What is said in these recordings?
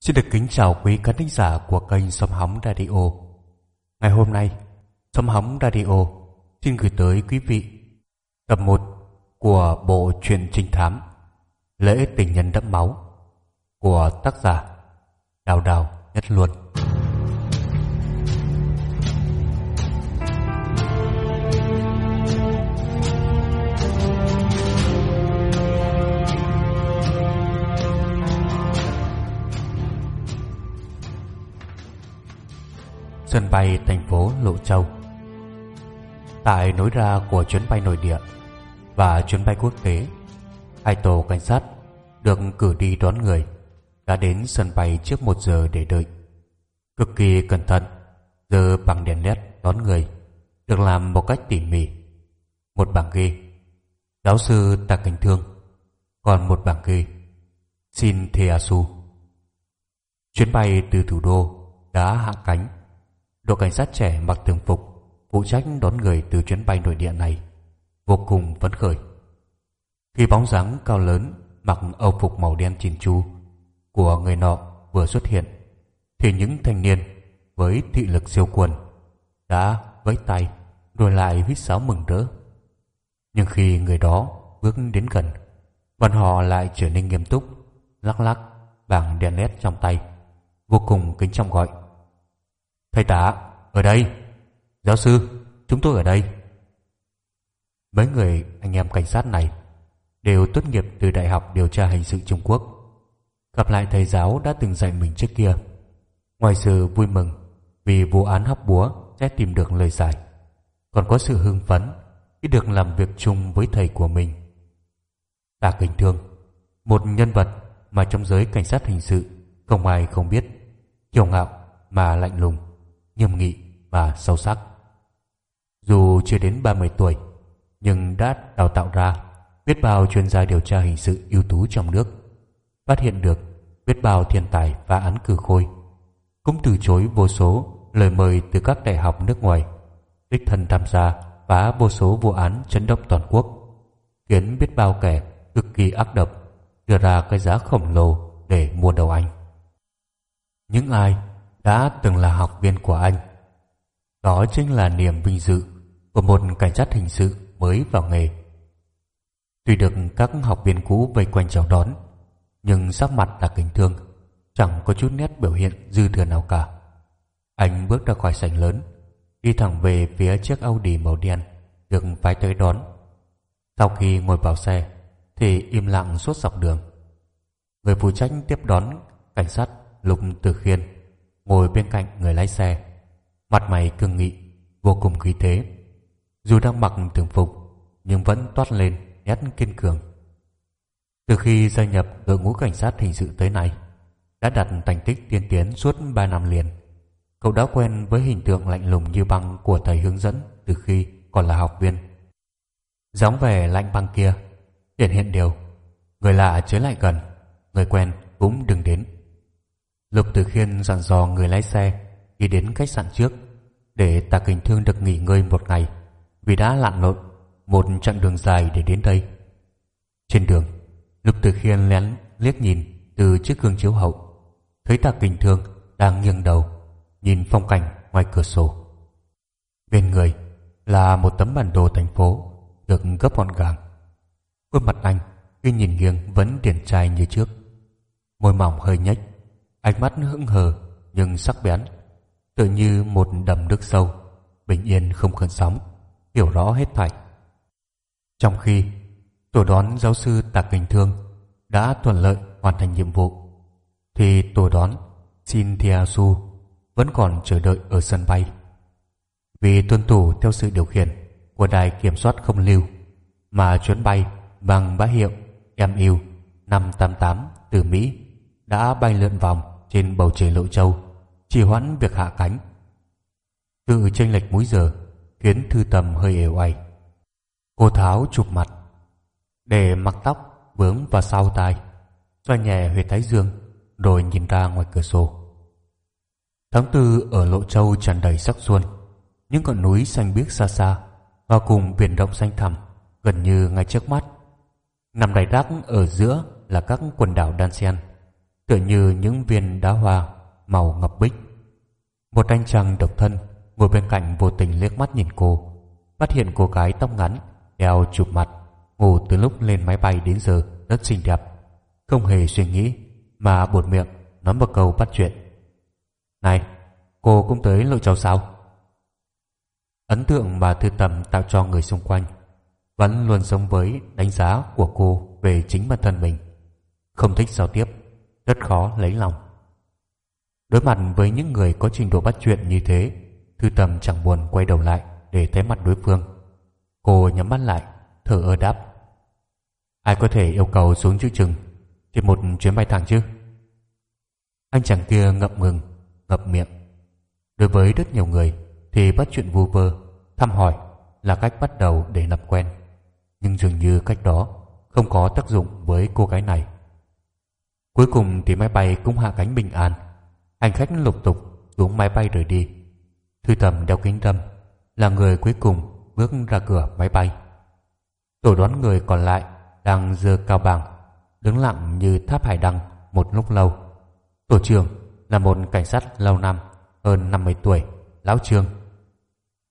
Xin được kính chào quý khán thính giả của kênh Sông Hóng Radio. Ngày hôm nay, Sông Hóng Radio xin gửi tới quý vị tập 1 của bộ truyện trinh thám Lễ tình nhân đẫm máu của tác giả Đào Đào Nhất Luân. Sân bay thành phố Lộ Châu Tại nối ra của chuyến bay nội địa và chuyến bay quốc tế Hai tổ cảnh sát được cử đi đón người đã đến sân bay trước một giờ để đợi. Cực kỳ cẩn thận, giờ bằng đèn led đón người được làm một cách tỉ mỉ. Một bảng ghi Giáo sư Tạ Cảnh Thương còn một bảng ghi Shin Theasu Chuyến bay từ thủ đô đã hạ cánh Đội cảnh sát trẻ mặc thường phục, phụ trách đón người từ chuyến bay nội địa này, vô cùng phấn khởi. Khi bóng dáng cao lớn mặc âu phục màu đen chỉn chu của người nọ vừa xuất hiện, thì những thanh niên với thị lực siêu quần đã vẫy tay rồi lại huýt sáo mừng rỡ. Nhưng khi người đó bước đến gần, bọn họ lại trở nên nghiêm túc, lắc lắc, bảng đèn led trong tay, vô cùng kính trọng gọi Thầy tá, ở đây. Giáo sư, chúng tôi ở đây. Mấy người anh em cảnh sát này đều tốt nghiệp từ Đại học Điều tra Hình sự Trung Quốc. Gặp lại thầy giáo đã từng dạy mình trước kia. Ngoài sự vui mừng vì vụ án hóc búa sẽ tìm được lời giải, còn có sự hưng phấn khi được làm việc chung với thầy của mình. Tạ Kinh Thương, một nhân vật mà trong giới cảnh sát hình sự không ai không biết, kiêu ngạo mà lạnh lùng nghiêm nghị và sâu sắc. Dù chưa đến 30 tuổi, nhưng đã đào tạo ra biết bao chuyên gia điều tra hình sự ưu tú trong nước, phát hiện được biết bao thiên tài phá án cử khôi, cũng từ chối vô số lời mời từ các đại học nước ngoài, đích thân tham gia phá vô số vụ án chấn động toàn quốc, khiến biết bao kẻ cực kỳ ác độc đưa ra cái giá khổng lồ để mua đầu anh. Những ai đã từng là học viên của anh. Đó chính là niềm vinh dự của một cảnh sát hình sự mới vào nghề. Tuy được các học viên cũ vây quanh chào đón, nhưng sắc mặt là kính thương, chẳng có chút nét biểu hiện dư thừa nào cả. Anh bước ra khỏi sảnh lớn, đi thẳng về phía chiếc Audi màu đen được phái tới đón. Sau khi ngồi vào xe, thì im lặng suốt dọc đường. Người phụ trách tiếp đón cảnh sát Lục Tử Khiên ngồi bên cạnh người lái xe. Mặt mày cương nghị, vô cùng khí thế. Dù đang mặc thường phục, nhưng vẫn toát lên nét kiên cường. Từ khi gia nhập đội ngũ cảnh sát hình sự tới nay, đã đạt thành tích tiên tiến suốt ba năm liền. Cậu đã quen với hình tượng lạnh lùng như băng của thầy hướng dẫn từ khi còn là học viên. Dáng vẻ lạnh băng kia, hiện hiện điều, người lạ chế lại gần, người quen cũng đừng đến. Lục Tử Khiên dặn dò người lái xe đi đến khách sạn trước để Tạ Kình Thương được nghỉ ngơi một ngày vì đã lặn lội một chặng đường dài để đến đây. Trên đường, Lục Tử Khiên lén liếc nhìn từ chiếc gương chiếu hậu, thấy Tạ Kình Thương đang nghiêng đầu nhìn phong cảnh ngoài cửa sổ. Bên người là một tấm bản đồ thành phố được gấp gọn gàng. Khuôn mặt anh khi nhìn nghiêng vẫn điển trai như trước, môi mỏng hơi nhếch Ánh mắt hững hờ, nhưng sắc bén Tự như một đầm nước sâu, Bình yên không khẩn sóng, Hiểu rõ hết thảy. Trong khi, tổ đón giáo sư Tạc Kinh Thương Đã thuận lợi hoàn thành nhiệm vụ, Thì tổ đón Shin Thia Su Vẫn còn chờ đợi ở sân bay. Vì tuân thủ theo sự điều khiển Của đài kiểm soát không lưu Mà chuyến bay bằng bá hiệu MU 588 từ Mỹ đã bay lượn vòng trên bầu trời lộ châu, chỉ hoãn việc hạ cánh. Tự chênh lệch múi giờ, khiến thư tầm hơi ều oay cô tháo chụp mặt, để mặc tóc vướng vào sau tai, xoa nhẹ huyệt thái dương, rồi nhìn ra ngoài cửa sổ. Tháng tư ở lộ châu tràn đầy sắc xuân, những ngọn núi xanh biếc xa xa và cùng biển động xanh thẳm, gần như ngay trước mắt. Nằm đầy đắc ở giữa là các quần đảo đan xen tựa như những viên đá hoa màu ngọc bích. Một anh chàng độc thân ngồi bên cạnh vô tình liếc mắt nhìn cô, phát hiện cô gái tóc ngắn, đeo chụp mặt, ngủ từ lúc lên máy bay đến giờ rất xinh đẹp, không hề suy nghĩ mà buột miệng nói một câu bắt chuyện. Này, cô cũng tới lộ châu sao? Ấn tượng mà thư tầm tạo cho người xung quanh vẫn luôn giống với đánh giá của cô về chính bản thân mình. Không thích giao tiếp, rất khó lấy lòng. Đối mặt với những người có trình độ bắt chuyện như thế, thư tầm chẳng buồn quay đầu lại để thấy mặt đối phương. Cô nhắm mắt lại, thở ơ đáp. Ai có thể yêu cầu xuống chữ chừng trên một chuyến bay thẳng chứ? Anh chàng kia ngậm ngừng, ngập miệng. Đối với rất nhiều người thì bắt chuyện vu vơ, thăm hỏi là cách bắt đầu để làm quen. Nhưng dường như cách đó không có tác dụng với cô gái này. Cuối cùng thì máy bay cũng hạ cánh bình an. Hành khách lục tục xuống máy bay rời đi. Thư tầm đeo kính râm là người cuối cùng bước ra cửa máy bay. Tổ đoán người còn lại đang dơ cao bằng, đứng lặng như tháp hải đăng một lúc lâu. Tổ trưởng là một cảnh sát lâu năm, hơn 50 tuổi, Lão Trương.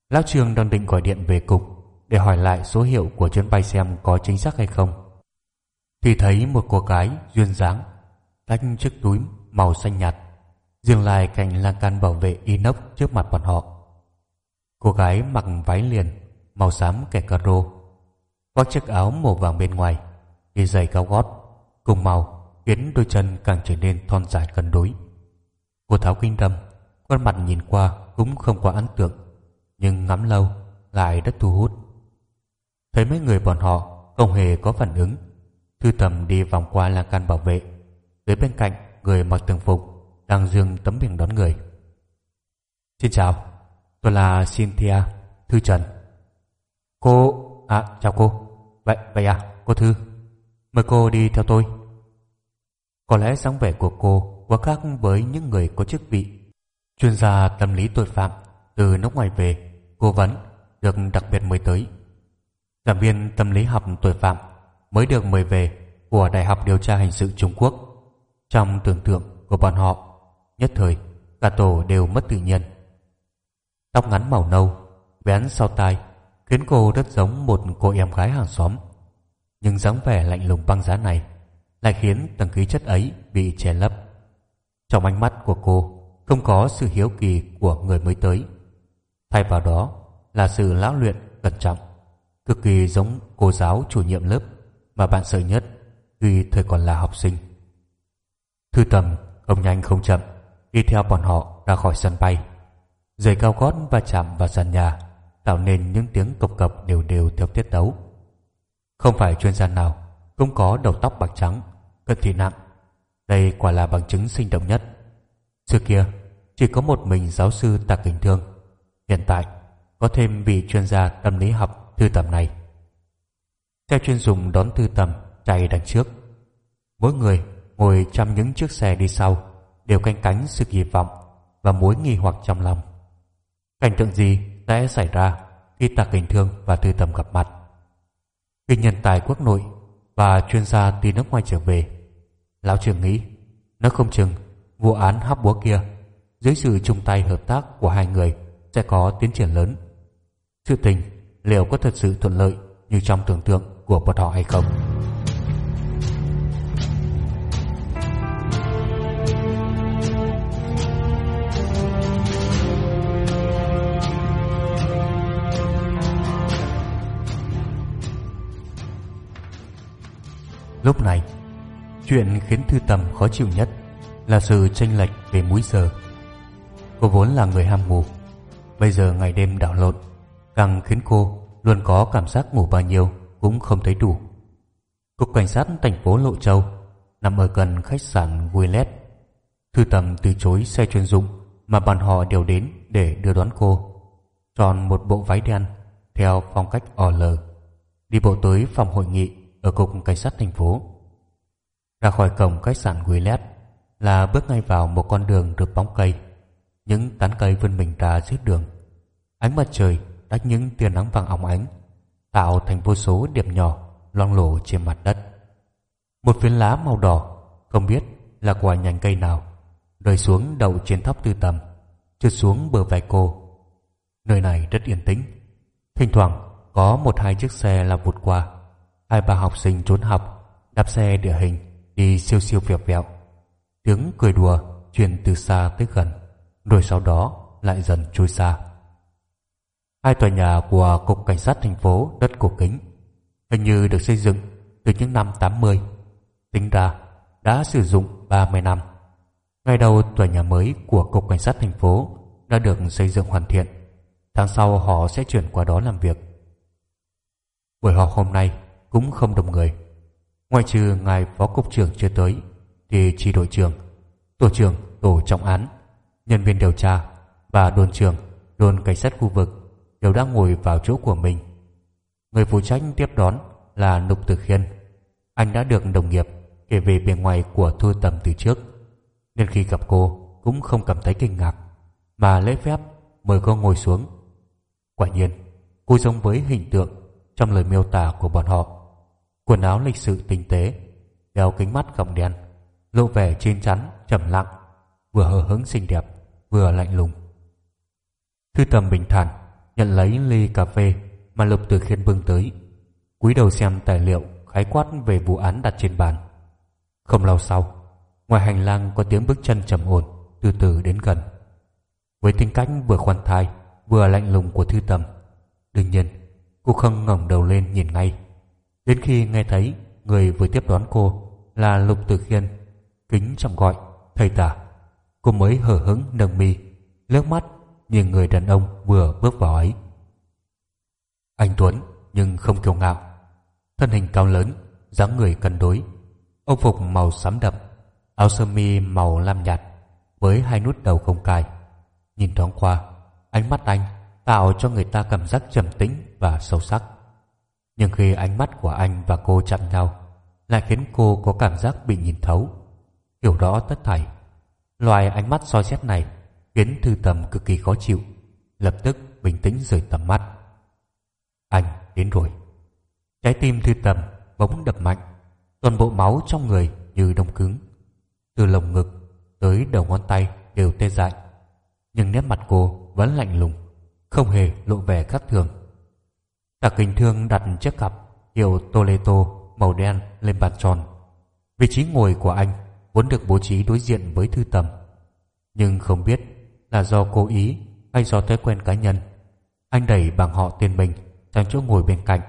Lão Trương đang định gọi điện về cục để hỏi lại số hiệu của chuyến bay xem có chính xác hay không. Thì thấy một cô gái duyên dáng, tách chiếc túi màu xanh nhạt, dừng lại cạnh lan can bảo vệ inox trước mặt bọn họ. Cô gái mặc váy liền, màu xám kẻ caro, khoác chiếc áo màu vàng bên ngoài, đi giày cao gót, cùng màu khiến đôi chân càng trở nên thon dài cân đối. Cô tháo kinh đâm khuôn mặt nhìn qua cũng không quá ấn tượng, nhưng ngắm lâu lại rất thu hút. Thấy mấy người bọn họ không hề có phản ứng, Thư Tầm đi vòng qua lan can bảo vệ, tới bên cạnh người mặc thường phục đang dương tấm biển đón người. Xin chào, tôi là Cynthia, Thư Trần. Cô... À, chào cô. Vậy, vậy à, cô Thư. Mời cô đi theo tôi. Có lẽ dáng vẻ của cô quá khác với những người có chức vị. Chuyên gia tâm lý tội phạm từ nước ngoài về, cố vấn được đặc biệt mời tới. Giảng viên tâm lý học tội phạm mới được mời về của Đại học Điều tra Hình sự Trung Quốc. Trong tưởng tượng của bọn họ, nhất thời cả tổ đều mất tự nhiên. Tóc ngắn màu nâu, vén sau tai, khiến cô rất giống một cô em gái hàng xóm. Nhưng dáng vẻ lạnh lùng băng giá này lại khiến tầng khí chất ấy bị che lấp. Trong ánh mắt của cô không có sự hiếu kỳ của người mới tới. Thay vào đó là sự lão luyện cẩn trọng, cực kỳ giống cô giáo chủ nhiệm lớp mà bạn sợ nhất khi thời còn là học sinh. Thư tầm không nhanh không chậm đi theo bọn họ ra khỏi sân bay. Giày cao gót va chạm vào sàn nhà tạo nên những tiếng cộc cộc đều đều theo tiết tấu. Không phải chuyên gia nào cũng có đầu tóc bạc trắng, cận thị nặng. Đây quả là bằng chứng sinh động nhất. Trước kia, chỉ có một mình giáo sư tạc kình thương. Hiện tại, có thêm vị chuyên gia tâm lý học thư tầm này. theo chuyên dùng đón thư tầm chạy đằng trước. Mỗi người ngồi trong những chiếc xe đi sau đều canh cánh sự kỳ vọng và mối nghi hoặc trong lòng. Cảnh tượng gì sẽ xảy ra khi tạc kình thương và thư tầm gặp mặt? Khi nhân tài quốc nội và chuyên gia từ nước ngoài trở về, Lão Trường nghĩ nó không chừng vụ án hấp búa kia dưới sự chung tay hợp tác của hai người sẽ có tiến triển lớn. Sự tình liệu có thật sự thuận lợi như trong tưởng tượng của bọn họ hay không? Lúc này, chuyện khiến Thư Tầm khó chịu nhất là sự tranh lệch về múi giờ. Cô vốn là người ham ngủ, bây giờ ngày đêm đảo lộn, càng khiến cô luôn có cảm giác ngủ bao nhiêu cũng không thấy đủ. Cục cảnh sát thành phố Lộ Châu nằm ở gần khách sạn Willet. Thư Tầm từ chối xe chuyên dụng mà bọn họ đều đến để đưa đón cô. tròn một bộ váy đen theo phong cách OL, đi bộ tới phòng hội nghị ở cục cảnh sát thành phố. Ra khỏi cổng khách sạn Willet là bước ngay vào một con đường được bóng cây. Những tán cây vươn mình ra giữa đường. Ánh mặt trời đắt những tia nắng vàng óng ánh, tạo thành vô số điểm nhỏ loang lổ trên mặt đất. Một phiến lá màu đỏ, không biết là quả nhành cây nào rơi xuống đầu trên thóc tư tầm trượt xuống bờ vai cô nơi này rất yên tĩnh thỉnh thoảng có một hai chiếc xe là vụt qua hai ba học sinh trốn học, đạp xe địa hình, đi siêu siêu vẹo vẹo. Tiếng cười đùa truyền từ xa tới gần, rồi sau đó lại dần trôi xa. Hai tòa nhà của cục cảnh sát thành phố rất cổ kính, hình như được xây dựng từ những năm 80 tính ra đã sử dụng 30 năm. Ngày đầu tòa nhà mới của cục cảnh sát thành phố đã được xây dựng hoàn thiện, tháng sau họ sẽ chuyển qua đó làm việc. Buổi họp hôm nay cũng không đông người. Ngoại trừ ngài phó cục trưởng chưa tới, thì chỉ đội trưởng, tổ trưởng tổ trọng án, nhân viên điều tra và đồn trưởng, đồn cảnh sát khu vực đều đã ngồi vào chỗ của mình. Người phụ trách tiếp đón là Lục Tử Khiên. Anh đã được đồng nghiệp kể về bề ngoài của Thu Tầm từ trước, nên khi gặp cô cũng không cảm thấy kinh ngạc, mà lễ phép mời cô ngồi xuống. Quả nhiên, cô giống với hình tượng trong lời miêu tả của bọn họ quần áo lịch sự tinh tế, đeo kính mắt gọng đen lộ vẻ chín chắn trầm lặng, vừa hờ hững xinh đẹp, vừa lạnh lùng. Thư tầm bình thản, nhận lấy ly cà phê mà lục từ khiên bưng tới, cúi đầu xem tài liệu khái quát về vụ án đặt trên bàn. Không lâu sau, ngoài hành lang có tiếng bước chân trầm ổn từ từ đến gần. Với tính cách vừa khoan thai, vừa lạnh lùng của thư tầm, đương nhiên, cô không ngẩng đầu lên nhìn ngay đến khi nghe thấy người vừa tiếp đón cô là lục tử khiên, kính trọng gọi, thầy tả cô mới hờ hững nâng mi, lướt mắt nhìn người đàn ông vừa bước vào ấy. Anh tuấn, nhưng không kiêu ngạo. Thân hình cao lớn, dáng người cân đối. Ông phục màu xám đậm, áo sơ mi màu lam nhạt với hai nút đầu không cài. Nhìn thoáng qua, ánh mắt anh tạo cho người ta cảm giác trầm tĩnh và sâu sắc nhưng khi ánh mắt của anh và cô chạm nhau, lại khiến cô có cảm giác bị nhìn thấu. Hiểu rõ tất thảy, loài ánh mắt soi xét này khiến thư tầm cực kỳ khó chịu, lập tức bình tĩnh rời tầm mắt. Anh đến rồi. Trái tim thư tầm bỗng đập mạnh, toàn bộ máu trong người như đông cứng. Từ lồng ngực tới đầu ngón tay đều tê dại, nhưng nét mặt cô vẫn lạnh lùng, không hề lộ vẻ khác thường. Tạ kinh thương đặt chiếc cặp hiệu Toledo màu đen lên bàn tròn. Vị trí ngồi của anh vốn được bố trí đối diện với thư tầm. Nhưng không biết là do cố ý hay do thói quen cá nhân. Anh đẩy bằng họ tên mình sang chỗ ngồi bên cạnh,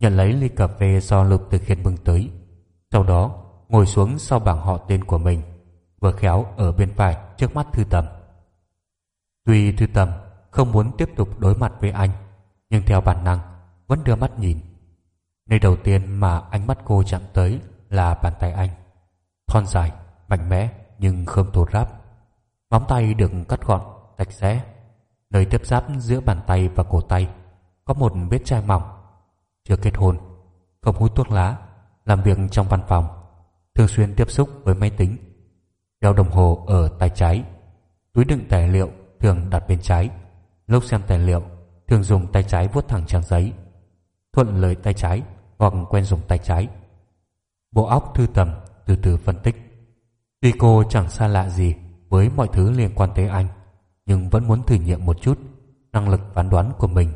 nhận lấy ly cà phê do Lục Từ Khiên bưng tới. Sau đó ngồi xuống sau bảng họ tên của mình, vừa khéo ở bên phải trước mắt thư tầm. Tuy thư tầm không muốn tiếp tục đối mặt với anh, nhưng theo bản năng vẫn đưa mắt nhìn. Nơi đầu tiên mà ánh mắt cô chạm tới là bàn tay anh. Thon dài, mạnh mẽ nhưng không thô ráp. Móng tay được cắt gọn, sạch sẽ. Nơi tiếp giáp giữa bàn tay và cổ tay có một vết chai mỏng. Chưa kết hôn, không hút thuốc lá, làm việc trong văn phòng, thường xuyên tiếp xúc với máy tính. Đeo đồng hồ ở tay trái, túi đựng tài liệu thường đặt bên trái. Lúc xem tài liệu, thường dùng tay trái vuốt thẳng trang giấy thuận lợi tay trái hoặc quen dùng tay trái. Bộ óc thư tầm từ từ phân tích. Tuy cô chẳng xa lạ gì với mọi thứ liên quan tới anh, nhưng vẫn muốn thử nghiệm một chút năng lực phán đoán của mình.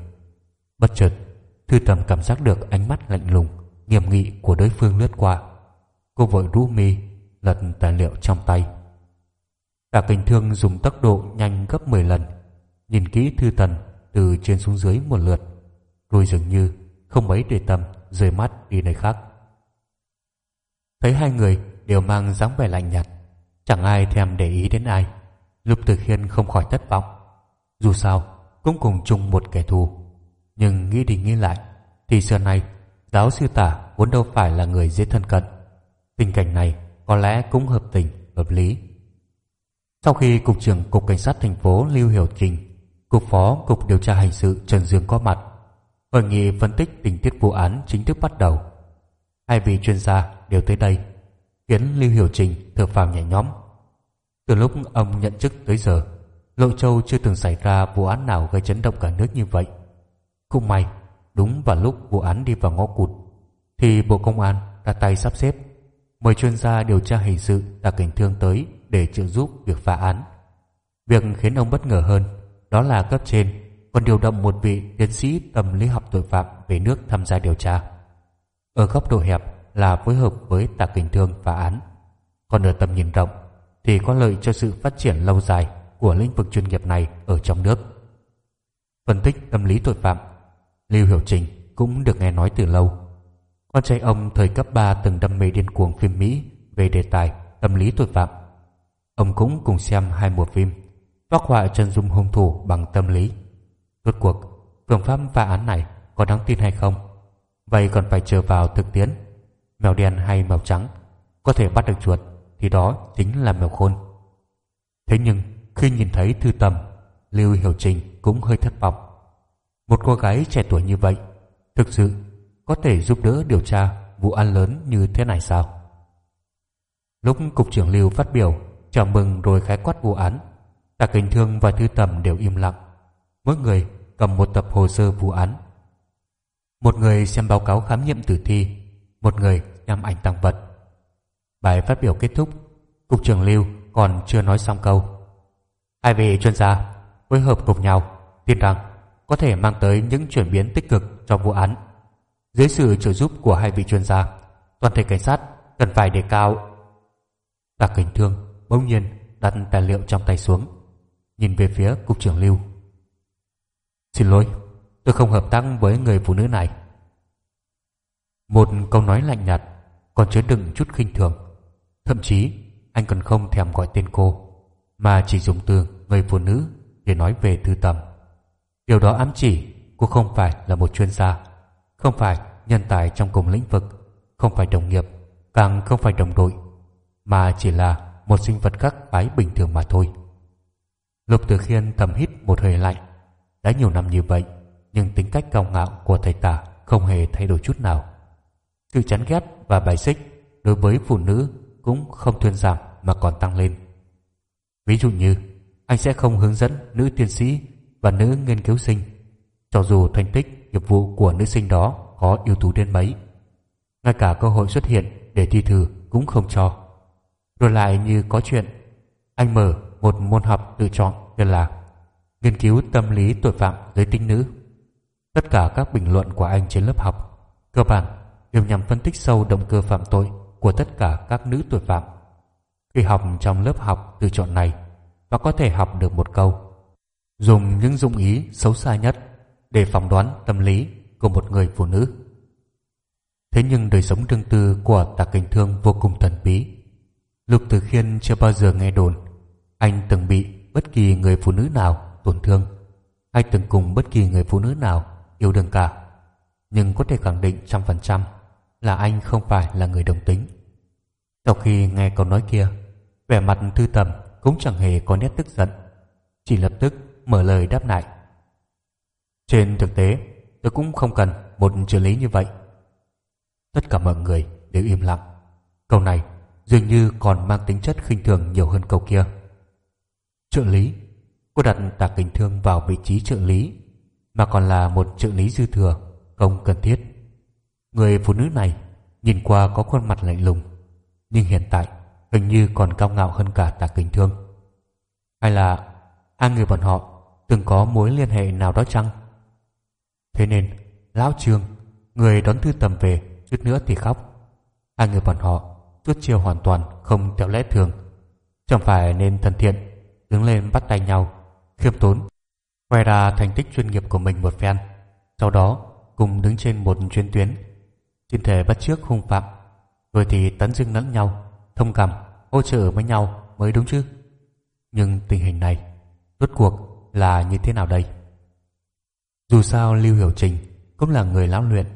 Bất chợt, thư tầm cảm giác được ánh mắt lạnh lùng, nghiêm nghị của đối phương lướt qua. Cô vội rũ mi, lật tài liệu trong tay. Cả kinh thương dùng tốc độ nhanh gấp 10 lần, nhìn kỹ thư tần từ trên xuống dưới một lượt, rồi dường như không mấy để tâm rời mắt đi nơi khác. Thấy hai người đều mang dáng vẻ lạnh nhạt, chẳng ai thèm để ý đến ai. Lục tử khiên không khỏi thất vọng. Dù sao, cũng cùng chung một kẻ thù. Nhưng nghĩ đi nghĩ lại, thì xưa nay, giáo sư tả vốn đâu phải là người dễ thân cận. Tình cảnh này có lẽ cũng hợp tình, hợp lý. Sau khi cục trưởng cục cảnh sát thành phố lưu hiểu trình, cục phó cục điều tra hình sự trần dương có mặt Hội nghị phân tích tình tiết vụ án chính thức bắt đầu. Hai vị chuyên gia đều tới đây, khiến Lưu Hiểu Trình thở phào nhẹ nhõm. Từ lúc ông nhận chức tới giờ, Lộ Châu chưa từng xảy ra vụ án nào gây chấn động cả nước như vậy. Cũng may, đúng vào lúc vụ án đi vào ngõ cụt, thì Bộ Công an ra tay sắp xếp, mời chuyên gia điều tra hình sự đặc Cảnh Thương tới để trợ giúp việc phá án. Việc khiến ông bất ngờ hơn đó là cấp trên còn điều động một vị tiến sĩ tâm lý học tội phạm về nước tham gia điều tra. Ở góc độ hẹp là phối hợp với Tạ Cảnh Thương phá án. Còn ở tầm nhìn rộng thì có lợi cho sự phát triển lâu dài của lĩnh vực chuyên nghiệp này ở trong nước. Phân tích tâm lý tội phạm, Lưu Hiểu Trình cũng được nghe nói từ lâu. Con trai ông thời cấp 3 từng đam mê điên cuồng phim Mỹ về đề tài tâm lý tội phạm. Ông cũng cùng xem hai mùa phim phác họa chân dung hung thủ bằng tâm lý. Rốt cuộc, phương pháp phá án này có đáng tin hay không? Vậy còn phải chờ vào thực tiễn. Mèo đen hay mèo trắng có thể bắt được chuột thì đó chính là mèo khôn. Thế nhưng khi nhìn thấy thư tầm, Lưu Hiểu Trình cũng hơi thất vọng. Một cô gái trẻ tuổi như vậy thực sự có thể giúp đỡ điều tra vụ án lớn như thế này sao? Lúc Cục trưởng Lưu phát biểu chào mừng rồi khái quát vụ án, cả Kinh Thương và Thư Tầm đều im lặng. Mỗi người cầm một tập hồ sơ vụ án. Một người xem báo cáo khám nghiệm tử thi, một người nhằm ảnh tăng vật. Bài phát biểu kết thúc, Cục trưởng Lưu còn chưa nói xong câu. Hai vị chuyên gia phối hợp cùng nhau, tin rằng có thể mang tới những chuyển biến tích cực trong vụ án. Dưới sự trợ giúp của hai vị chuyên gia, toàn thể cảnh sát cần phải đề cao. Tạ Cảnh Thương bỗng nhiên đặt tài liệu trong tay xuống, nhìn về phía cục trưởng Lưu. Xin lỗi, tôi không hợp tác với người phụ nữ này. Một câu nói lạnh nhạt còn chứa đựng chút khinh thường. Thậm chí anh còn không thèm gọi tên cô, mà chỉ dùng từ người phụ nữ để nói về thư tầm. Điều đó ám chỉ cô không phải là một chuyên gia, không phải nhân tài trong cùng lĩnh vực, không phải đồng nghiệp, càng không phải đồng đội, mà chỉ là một sinh vật khác phái bình thường mà thôi. Lục Tử Khiên thầm hít một hơi lạnh. Đã nhiều năm như vậy, nhưng tính cách cao ngạo của thầy tả không hề thay đổi chút nào. Sự chán ghét và bài xích đối với phụ nữ cũng không thuyên giảm mà còn tăng lên. Ví dụ như, anh sẽ không hướng dẫn nữ tiến sĩ và nữ nghiên cứu sinh, cho dù thành tích nghiệp vụ của nữ sinh đó có ưu tú đến mấy. Ngay cả cơ hội xuất hiện để thi thử cũng không cho. Rồi lại như có chuyện, anh mở một môn học tự chọn tên là Nghiên cứu tâm lý tội phạm giới tính nữ. Tất cả các bình luận của anh trên lớp học cơ bản đều nhằm phân tích sâu động cơ phạm tội của tất cả các nữ tội phạm. Khi học trong lớp học từ chọn này, và có thể học được một câu dùng những dụng ý xấu xa nhất để phỏng đoán tâm lý của một người phụ nữ. Thế nhưng đời sống riêng tư của Tạ Kinh Thương vô cùng thần bí. Lục Từ Khiên chưa bao giờ nghe đồn anh từng bị bất kỳ người phụ nữ nào tổn thương hay từng cùng bất kỳ người phụ nữ nào yêu đương cả. Nhưng có thể khẳng định trăm phần trăm là anh không phải là người đồng tính. Sau khi nghe câu nói kia, vẻ mặt thư tầm cũng chẳng hề có nét tức giận, chỉ lập tức mở lời đáp lại. Trên thực tế, tôi cũng không cần một trợ lý như vậy. Tất cả mọi người đều im lặng. Câu này dường như còn mang tính chất khinh thường nhiều hơn câu kia. Trợ lý, cô đặt tạc kính thương vào vị trí trợ lý, mà còn là một trợ lý dư thừa, không cần thiết. Người phụ nữ này nhìn qua có khuôn mặt lạnh lùng, nhưng hiện tại hình như còn cao ngạo hơn cả tạc kính thương. Hay là hai người bọn họ từng có mối liên hệ nào đó chăng? Thế nên, Lão Trương, người đón thư tầm về, chút nữa thì khóc. Hai người bọn họ suốt chiều hoàn toàn không theo lẽ thường. Chẳng phải nên thân thiện, đứng lên bắt tay nhau, khiêm tốn, khoe ra thành tích chuyên nghiệp của mình một phen. Sau đó, cùng đứng trên một chuyến tuyến, xin thể bắt trước hung phạm, rồi thì tấn dưng lẫn nhau, thông cảm, hỗ trợ với nhau mới đúng chứ. Nhưng tình hình này, rốt cuộc là như thế nào đây? Dù sao Lưu Hiểu Trình cũng là người lão luyện,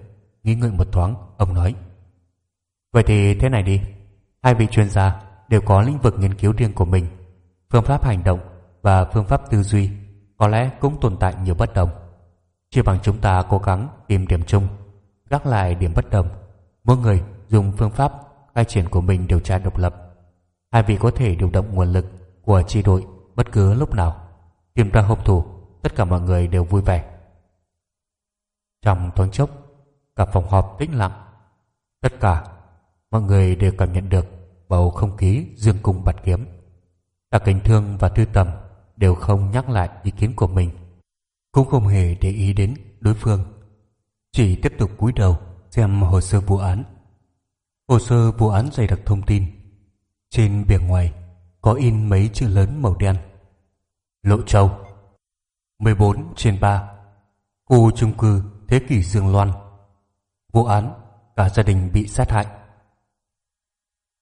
nghĩ ngợi một thoáng, ông nói. Vậy thì thế này đi, hai vị chuyên gia đều có lĩnh vực nghiên cứu riêng của mình, phương pháp hành động và phương pháp tư duy có lẽ cũng tồn tại nhiều bất đồng. Chỉ bằng chúng ta cố gắng tìm điểm chung, gác lại điểm bất đồng, mỗi người dùng phương pháp khai triển của mình điều tra độc lập. Hai vị có thể điều động nguồn lực của chi đội bất cứ lúc nào, tìm ra hung thủ, tất cả mọi người đều vui vẻ. Trong thoáng chốc, cả phòng họp tĩnh lặng. Tất cả mọi người đều cảm nhận được bầu không khí dương cung bạt kiếm. Cả cảnh thương và thư tầm đều không nhắc lại ý kiến của mình, cũng không hề để ý đến đối phương, chỉ tiếp tục cúi đầu xem hồ sơ vụ án. Hồ sơ vụ án dày đặc thông tin, trên bìa ngoài có in mấy chữ lớn màu đen. Lộ Châu 14 trên 3 Khu chung cư Thế kỷ Dương Loan. Vụ án Cả gia đình bị sát hại.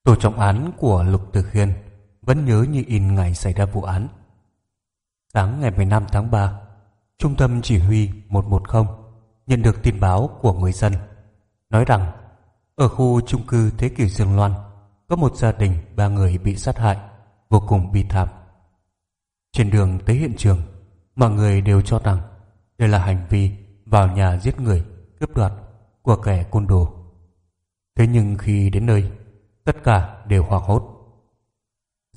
Tổ trọng án của Lục Tử Khiên Vẫn nhớ như in ngày xảy ra vụ án. Sáng ngày 15 tháng 3 Trung tâm chỉ huy 110 Nhận được tin báo của người dân Nói rằng Ở khu chung cư Thế kỷ Dương Loan Có một gia đình ba người bị sát hại Vô cùng bi thảm Trên đường tới hiện trường Mọi người đều cho rằng đây là hành vi vào nhà giết người, cướp đoạt của kẻ côn đồ. Thế nhưng khi đến nơi, tất cả đều hoảng hốt.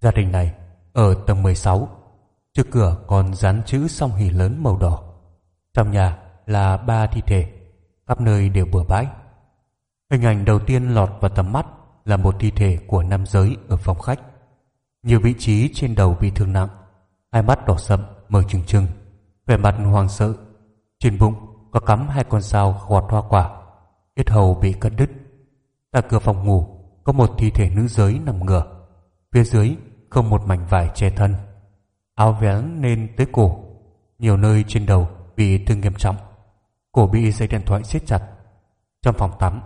Gia đình này ở tầng 16, trước cửa còn dán chữ song hỉ lớn màu đỏ. Trong nhà là ba thi thể, khắp nơi đều bừa bãi. Hình ảnh đầu tiên lọt vào tầm mắt là một thi thể của nam giới ở phòng khách. Nhiều vị trí trên đầu bị thương nặng, hai mắt đỏ sậm mở trừng trừng, vẻ mặt hoang sợ. Trên bụng có cắm hai con dao gọt hoa quả, yết hầu bị cắt đứt. Tại cửa phòng ngủ có một thi thể nữ giới nằm ngửa, phía dưới không một mảnh vải che thân, áo vén nên tới cổ, nhiều nơi trên đầu bị thương nghiêm trọng, cổ bị dây điện thoại siết chặt. Trong phòng tắm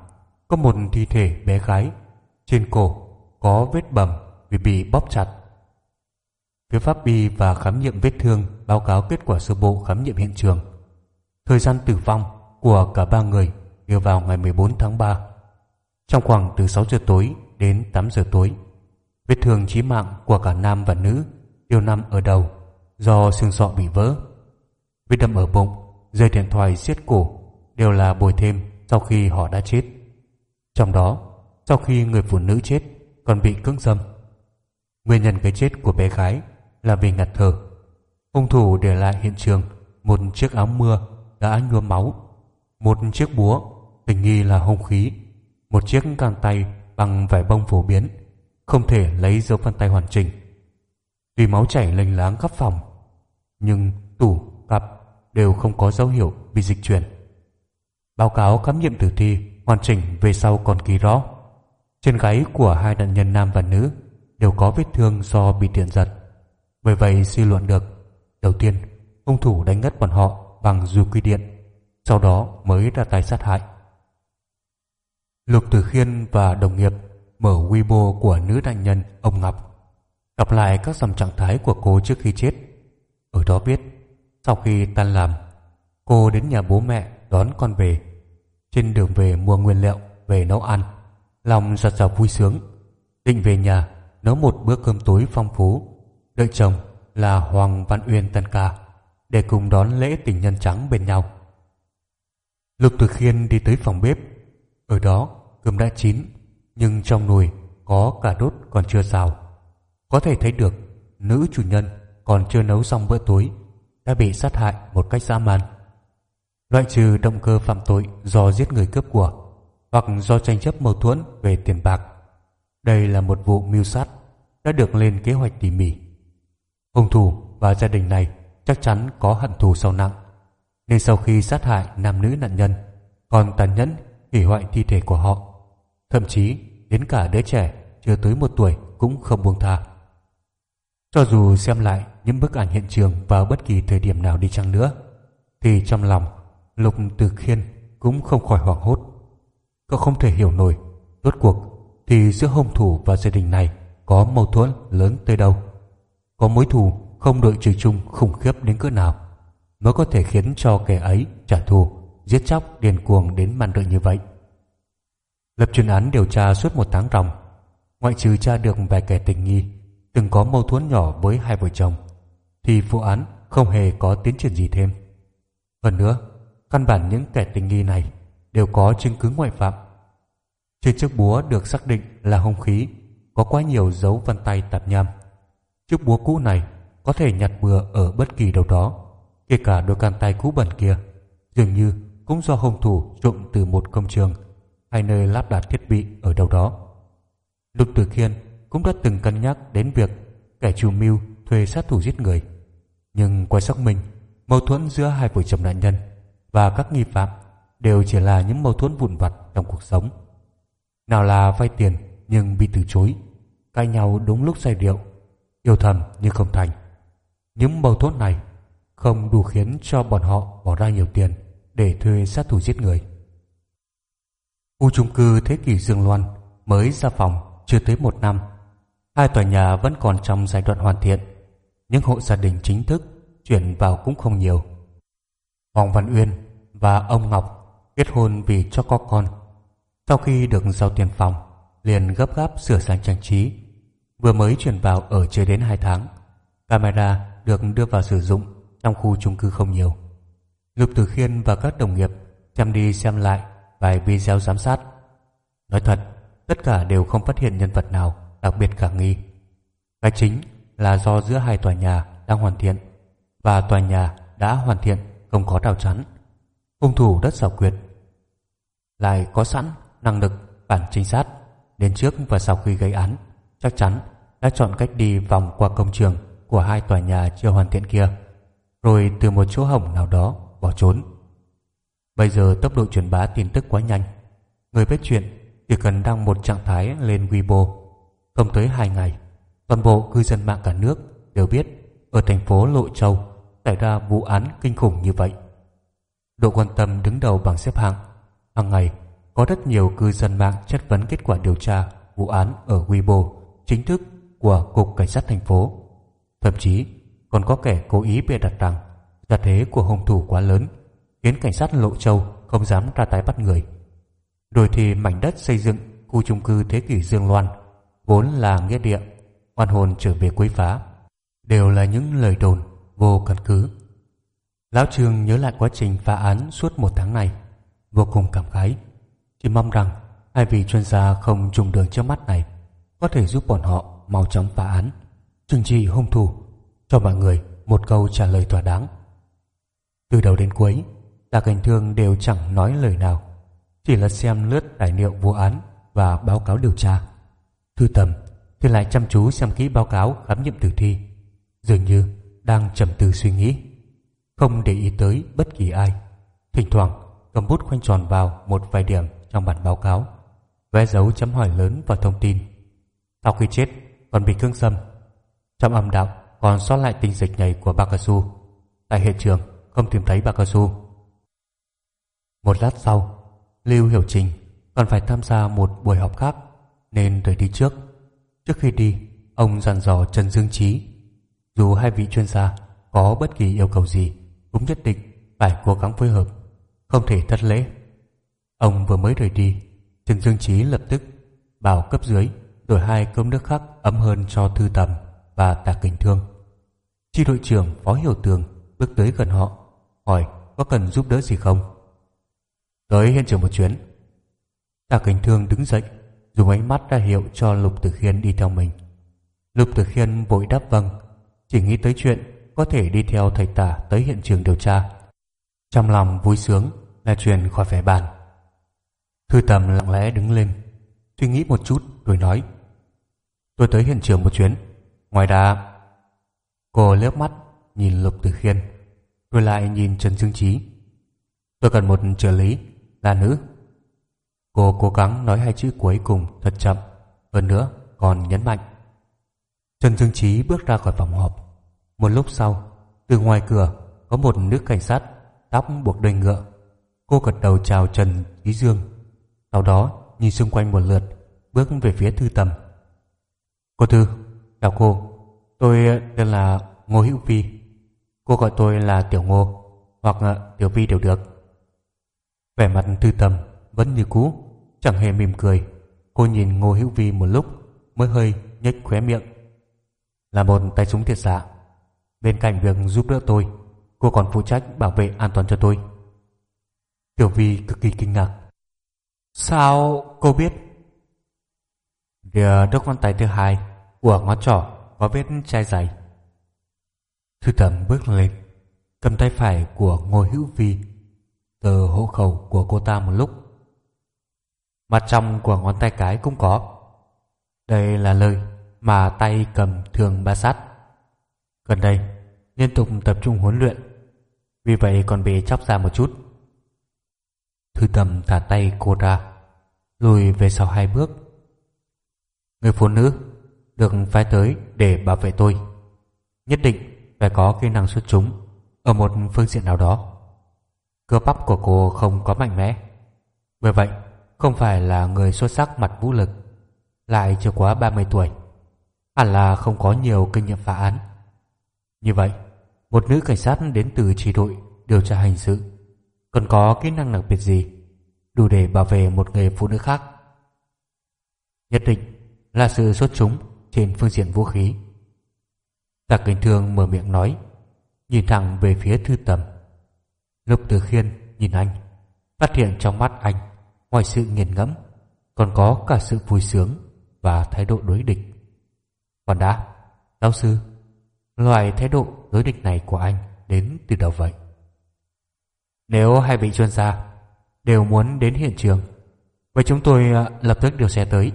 có một thi thể bé gái, trên cổ có vết bầm vì bị bóp chặt Phía pháp y và khám nghiệm vết thương báo cáo kết quả sơ bộ khám nghiệm hiện trường. Thời gian tử vong của cả ba người đều vào ngày 14 tháng 3. Trong khoảng từ 6 giờ tối đến 8 giờ tối, vết thương chí mạng của cả nam và nữ đều nằm ở đầu do xương sọ bị vỡ. Vết đâm ở bụng, dây điện thoại siết cổ đều là bồi thêm sau khi họ đã chết. Trong đó, sau khi người phụ nữ chết còn bị cưỡng dâm. Nguyên nhân cái chết của bé gái là vì ngạt thở. Hung thủ để lại hiện trường một chiếc áo mưa đã nhuốm máu, một chiếc búa tình nghi là hung khí, một chiếc găng tay bằng vải bông phổ biến, không thể lấy dấu vân tay hoàn chỉnh. Tuy máu chảy lênh láng khắp phòng, nhưng tủ, cặp đều không có dấu hiệu bị dịch chuyển. Báo cáo khám nghiệm tử thi hoàn chỉnh về sau còn ghi rõ. Trên gáy của hai nạn nhân nam và nữ đều có vết thương do bị điện giật. Bởi vậy suy luận được Đầu tiên hung thủ đánh ngất bọn họ Bằng dùi quy điện Sau đó mới ra tay sát hại Lục Tử Khiên và đồng nghiệp Mở Weibo của nữ nạn nhân Ông Ngọc Đọc lại các dòng trạng thái của cô trước khi chết Ở đó biết Sau khi tan làm, Cô đến nhà bố mẹ đón con về Trên đường về mua nguyên liệu, Về nấu ăn Lòng giật giật vui sướng Định về nhà, nấu một bữa cơm tối phong phú đợi chồng là Hoàng Văn Uyên Tân Ca, để cùng đón lễ tình nhân trắng bên nhau. Lục Tử Khiên đi tới phòng bếp. Ở đó, cơm đã chín, nhưng trong nồi có cả đốt còn chưa xào. Có thể thấy được nữ chủ nhân còn chưa nấu xong bữa tối đã bị sát hại một cách dã man. Loại trừ động cơ phạm tội do giết người cướp của hoặc do tranh chấp mâu thuẫn về tiền bạc. Đây là một vụ mưu sát đã được lên kế hoạch tỉ mỉ Hung thủ và gia đình này chắc chắn có hận thù sâu nặng, nên sau khi sát hại nam nữ nạn nhân, còn tàn nhẫn hủy hoại thi thể của họ, thậm chí đến cả đứa trẻ chưa tới một tuổi cũng không buông tha. Cho dù xem lại những bức ảnh hiện trường vào bất kỳ thời điểm nào đi chăng nữa, thì trong lòng Lục Từ Khiên cũng không khỏi hoảng hốt. Cậu không thể hiểu nổi, rốt cuộc thì giữa hung thủ và gia đình này có mâu thuẫn lớn tới đâu có mối thù không đội trời chung khủng khiếp đến cỡ nào mới có thể khiến cho kẻ ấy trả thù giết chóc điền cuồng đến màn đợi như vậy lập chuyên án điều tra suốt một tháng ròng ngoại trừ tra được vài kẻ tình nghi từng có mâu thuẫn nhỏ với hai vợ chồng thì vụ án không hề có tiến triển gì thêm. Hơn nữa căn bản những kẻ tình nghi này đều có chứng cứ ngoại phạm. Trên chiếc búa được xác định là hung khí có quá nhiều dấu vân tay tạp nham. Chiếc búa cũ này có thể nhặt bừa ở bất kỳ đâu đó, kể cả đôi can tay cũ bẩn kia, dường như cũng do hung thủ trộm từ một công trường hay nơi lắp đặt thiết bị ở đâu đó. Lục Tử Khiên cũng đã từng cân nhắc đến việc kẻ chủ mưu thuê sát thủ giết người. Nhưng qua xác minh, mâu thuẫn giữa hai vợ chồng nạn nhân và các nghi phạm đều chỉ là những mâu thuẫn vụn vặt trong cuộc sống. Nào là vay tiền nhưng bị từ chối, cãi nhau đúng lúc say rượu, yêu thầm nhưng không thành. Những mâu thuẫn này không đủ khiến cho bọn họ bỏ ra nhiều tiền để thuê sát thủ giết người. Khu chung cư Thế kỷ Dương Loan mới ra phòng chưa tới một năm. Hai tòa nhà vẫn còn trong giai đoạn hoàn thiện, những hộ gia đình chính thức chuyển vào cũng không nhiều. Hoàng Văn Uyên và ông Ngọc kết hôn vì cho có con. Sau khi được giao tiền phòng, liền gấp gáp sửa sang trang trí. Vừa mới chuyển vào ở chưa đến 2 tháng, camera được đưa vào sử dụng trong khu chung cư không nhiều. Lục Tử Khiên và các đồng nghiệp chăm đi xem lại vài video giám sát. Nói thật, tất cả đều không phát hiện nhân vật nào đặc biệt khả nghi. Cái chính là do giữa hai tòa nhà đang hoàn thiện và tòa nhà đã hoàn thiện không có rào chắn. Hung thủ rất xảo quyệt, lại có sẵn năng lực bản trinh sát đến trước và sau khi gây án chắc chắn đã chọn cách đi vòng qua công trường của hai tòa nhà chưa hoàn thiện kia rồi từ một chỗ hổng nào đó bỏ trốn. Bây giờ tốc độ truyền bá tin tức quá nhanh. Người biết chuyện chỉ cần đăng một trạng thái lên Weibo không tới hai ngày, toàn bộ cư dân mạng cả nước đều biết ở thành phố Lộ Châu xảy ra vụ án kinh khủng như vậy. Độ quan tâm đứng đầu bảng xếp hạng. Hàng ngày có rất nhiều cư dân mạng chất vấn kết quả điều tra vụ án ở Weibo chính thức của Cục Cảnh sát thành phố. Thậm chí còn có kẻ cố ý bịa đặt rằng giả thế của hung thủ quá lớn, khiến cảnh sát Lộ Châu không dám ra tay bắt người. Rồi thì mảnh đất xây dựng khu chung cư thế kỷ Dương Loan vốn là nghĩa địa oan hồn trở về quấy phá đều là những lời đồn vô căn cứ. Lão Trương nhớ lại quá trình phá án suốt một tháng này vô cùng cảm khái. Chỉ mong rằng hai vị chuyên gia không trùng đường trước mắt này có thể giúp bọn họ mau chóng phá án, trừng trị hung thủ, cho mọi người một câu trả lời thỏa đáng. Từ đầu đến cuối, Tạ Cảnh Thương đều chẳng nói lời nào, chỉ là xem lướt tài liệu vụ án và báo cáo điều tra. Thư tầm thì lại chăm chú xem kỹ báo cáo khám nghiệm tử thi, dường như đang trầm tư suy nghĩ, không để ý tới bất kỳ ai. Thỉnh thoảng cầm bút khoanh tròn vào một vài điểm trong bản báo cáo, vẽ dấu chấm hỏi lớn vào thông tin. Sau khi chết, còn bị cương xâm. Trong âm đạo còn sót lại tinh dịch nhảy của Bakasu. Tại hiện trường không tìm thấy Bakasu. Một lát sau, Lưu Hiểu Trình còn phải tham gia một buổi họp khác nên rời đi trước. Trước khi đi, ông dặn dò Trần Dương Trí dù hai vị chuyên gia có bất kỳ yêu cầu gì cũng nhất định phải cố gắng phối hợp, không thể thất lễ. Ông vừa mới rời đi, Trần Dương Trí lập tức bảo cấp dưới đổi hai cơm nước khác ấm hơn cho Thư Tầm và Tạ Kình Thương. Chi đội trưởng Phó Hiểu Tường bước tới gần họ, hỏi có cần giúp đỡ gì không. Tới hiện trường một chuyến. Tạ Kình Thương đứng dậy, dùng ánh mắt ra hiệu cho Lục Tử Khiên đi theo mình. Lục Tử Khiên vội đáp vâng, chỉ nghĩ tới chuyện có thể đi theo thầy tả tới hiện trường điều tra. Trong lòng vui sướng là chuyện khỏi phải bàn. Thư Tầm lặng lẽ đứng lên, suy nghĩ một chút rồi nói Tôi tới hiện trường một chuyến. Ngoài ra... Cô liếc mắt nhìn Lục Tử Khiên rồi lại nhìn Trần Dương Trí. Tôi cần một trợ lý, là nữ. Cô cố gắng nói hai chữ cuối cùng thật chậm, hơn nữa còn nhấn mạnh. Trần Dương Trí bước ra khỏi phòng họp. Một lúc sau, từ ngoài cửa có một nữ cảnh sát tóc buộc đuôi ngựa. Cô gật đầu chào Trần Trí Dương. Sau đó nhìn xung quanh một lượt, bước về phía Thư Tầm. Cô Thư, chào cô. Tôi tên là Ngô Hữu Vi. Cô gọi tôi là Tiểu Ngô hoặc ờ, Tiểu Vi đều được. Vẻ mặt Thư Tầm vẫn như cũ, chẳng hề mỉm cười. Cô nhìn Ngô Hữu Vi một lúc mới hơi nhếch khóe miệng. Là một tay súng thiệt giả. Bên cạnh việc giúp đỡ tôi, cô còn phụ trách bảo vệ an toàn cho tôi. Tiểu Vi cực kỳ kinh ngạc. Sao cô biết? Rìa đốc ngón tay thứ hai của ngón trỏ có vết chai dày. Thư tầm bước lên, cầm tay phải của Ngô Hữu Vi, từ hộ khẩu của cô ta một lúc. Mặt trong của ngón tay cái cũng có. Đây là lời mà tay cầm thường ba sát. Gần đây, liên tục tập trung huấn luyện, vì vậy còn bị chóc ra một chút. Thư tầm thả tay cô ra, lùi về sau hai bước. Người phụ nữ được phái tới để bảo vệ tôi. Nhất định phải có kỹ năng xuất chúng ở một phương diện nào đó. Cơ bắp của cô không có mạnh mẽ. Bởi vậy, không phải là người xuất sắc mặt vũ lực, lại chưa quá 30 tuổi. Hẳn là không có nhiều kinh nghiệm phá án. Như vậy, một nữ cảnh sát đến từ chỉ đội điều tra hình sự còn có kỹ năng đặc biệt gì đủ để bảo vệ một người phụ nữ khác? Nhất định là sự xuất chúng trên phương diện vũ khí. Tạc Kính Thương mở miệng nói, nhìn thẳng về phía thư tầm. Lục Từ Khiên nhìn anh, phát hiện trong mắt anh, ngoài sự nghiền ngẫm, còn có cả sự vui sướng và thái độ đối địch. Còn đã, giáo sư, loại thái độ đối địch này của anh đến từ đâu vậy? Nếu hai vị chuyên gia đều muốn đến hiện trường, vậy chúng tôi à, lập tức điều xe tới.